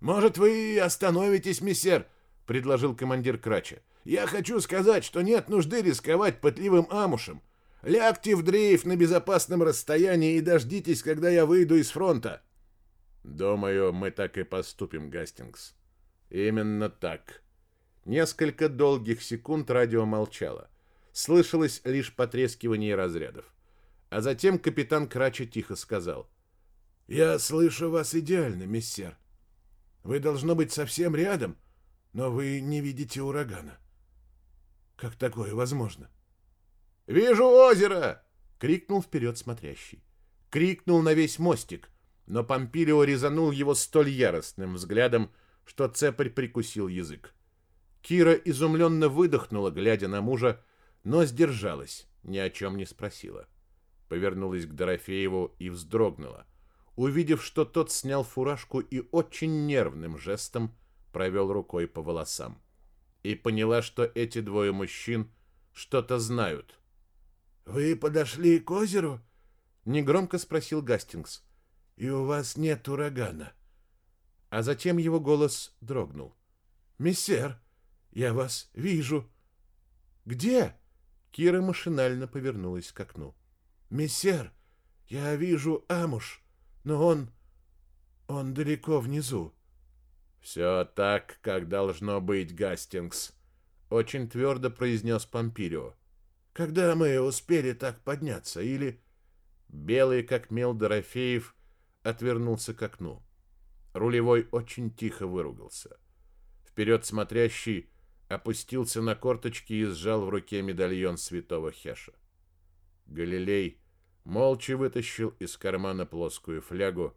S4: Может, вы остановитесь, мессер? — предложил командир Крача. «Я хочу сказать, что нет нужды рисковать пытливым амушем. Лягте в дрейф на безопасном расстоянии и дождитесь, когда я выйду из фронта».
S1: «Думаю, мы так и поступим, Гастингс».
S3: «Именно так». Несколько долгих секунд радио молчало. Слышалось лишь потрескивание разрядов.
S1: А затем капитан Крача тихо сказал.
S4: «Я слышу вас идеально, миссер. Вы должно быть совсем рядом, но вы не видите урагана. Как такое возможно?»
S1: «Вижу озеро!» — крикнул вперед смотрящий. Крикнул на весь мостик, но Помпилио резанул его столь яростным взглядом, что цепарь прикусил язык. Кира изумленно выдохнула, глядя на мужа, но сдержалась, ни о чем не спросила. Повернулась к Дорофееву и вздрогнула, увидев, что тот снял фуражку и очень нервным жестом провел рукой по волосам. И поняла, что эти двое мужчин что-то знают.
S4: «Вы подошли к озеру?»
S1: — негромко спросил Гастингс.
S4: «И у вас нет урагана?»
S1: А затем его голос дрогнул.
S4: «Мессер, я вас вижу».
S1: «Где?» Кира машинально повернулась к окну.
S4: «Мессер, я вижу Амуш, но он... он далеко внизу».
S1: «Все так, как должно быть, Гастингс», — очень твердо произнес Помпирио.
S4: «Когда мы успели так подняться, или...»
S1: Белый, как мел Дорофеев, отвернулся к окну. Рулевой очень тихо выругался. Вперед смотрящий опустился на корточки и сжал в руке медальон святого Хеша. Галилей молча вытащил из кармана плоскую флягу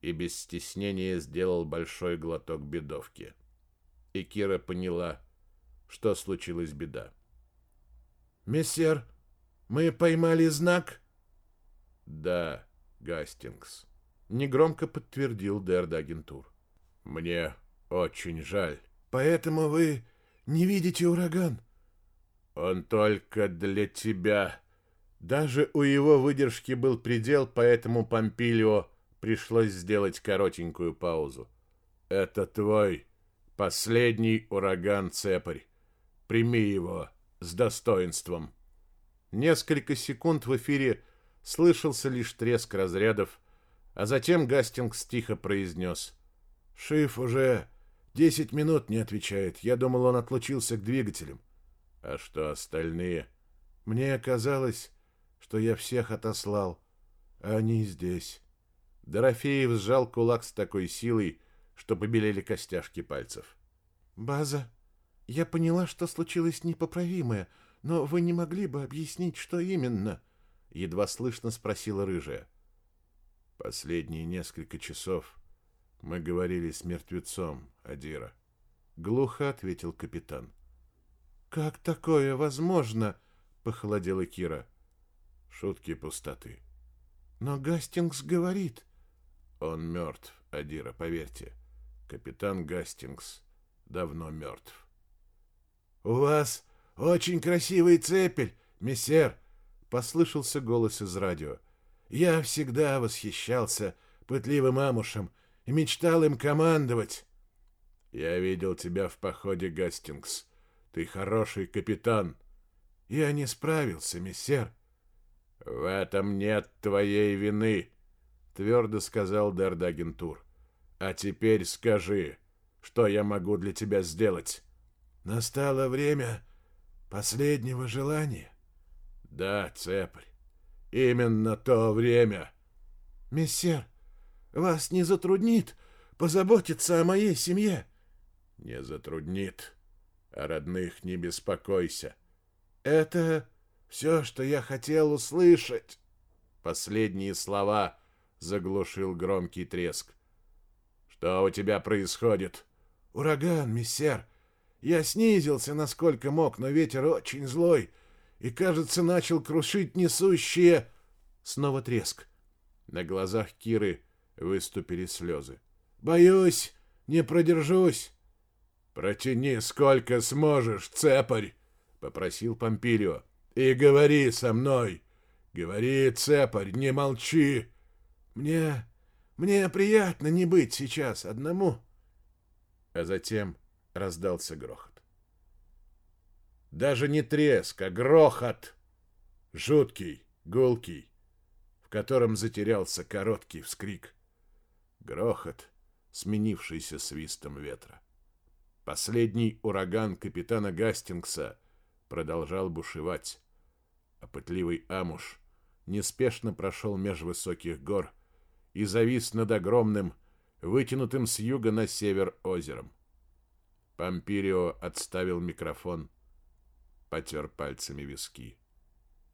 S1: и без стеснения сделал большой глоток бедовки. И Кира поняла, что случилась беда.
S4: «Мессер, мы поймали знак?»
S1: «Да, Гастингс», — негромко подтвердил Дердагентур. «Мне очень жаль».
S4: «Поэтому вы не видите ураган?»
S1: «Он только для тебя». Даже у его выдержки был предел, поэтому Помпилио пришлось сделать коротенькую паузу. «Это твой последний ураган, Цепарь. Прими его с достоинством». Несколько секунд в эфире слышался лишь треск разрядов, а затем Гастингс тихо произнес.
S4: «Шиф уже десять минут не отвечает. Я думал, он отлучился к двигателям».
S1: «А что остальные?»
S4: «Мне казалось, что я всех отослал, а они здесь».
S1: Дорофеев сжал кулак с такой силой, что побелели костяшки пальцев.
S2: «База, я поняла, что случилось непоправимое, но вы не могли бы объяснить, что именно?» Едва слышно спросила рыжая.
S1: «Последние несколько часов мы говорили с мертвецом, Адира», — глухо ответил капитан.
S2: «Как такое возможно?» — похолодела Кира.
S1: «Шутки пустоты».
S2: «Но Гастингс говорит...»
S1: Он мертв, Адира, поверьте. Капитан Гастингс давно мертв.
S4: «У вас очень красивый цепель, мессер!» — послышался голос из радио. «Я всегда восхищался пытливым амушем и мечтал им командовать».
S1: «Я видел тебя в походе, Гастингс. Ты хороший капитан».
S4: «Я не справился, мессер».
S1: «В этом нет твоей вины», твердо сказал Дардагентур. А теперь скажи, что я могу для тебя сделать?
S4: Настало время последнего желания.
S1: Да, цепарь, именно то время.
S4: Мессер, вас не затруднит позаботиться о моей семье?
S1: Не затруднит. О родных не беспокойся.
S4: Это все, что я хотел услышать.
S1: Последние слова заглушил громкий треск. «Что у тебя происходит?»
S4: «Ураган, миссер. Я снизился, насколько мог, но ветер очень злой и, кажется, начал крушить несущие...» Снова треск.
S1: На глазах Киры выступили слезы.
S4: «Боюсь, не продержусь».
S1: «Протяни сколько сможешь, цепарь!» — попросил Помпилио. «И говори со мной! Говори, цепарь, не молчи!»
S4: Мне... мне приятно не быть сейчас одному.
S1: А затем раздался грохот. Даже не треск, а грохот. Жуткий, гулкий, в котором затерялся короткий вскрик. Грохот, сменившийся свистом ветра. Последний ураган капитана Гастингса продолжал бушевать, а пытливый Амуш неспешно прошел меж высоких гор и завис над огромным, вытянутым с юга на север озером. Помпирио отставил микрофон, потер пальцами виски.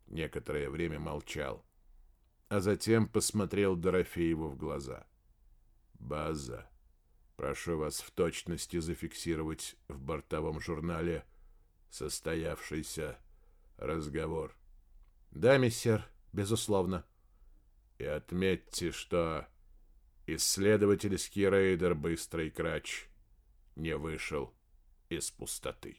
S1: Некоторое время молчал, а затем посмотрел Дорофееву в глаза. «База, прошу вас в точности зафиксировать в бортовом журнале состоявшийся разговор».
S3: «Да, мистер, безусловно».
S1: «И отметьте, что исследовательский рейдер «Быстрый крач» не вышел из пустоты.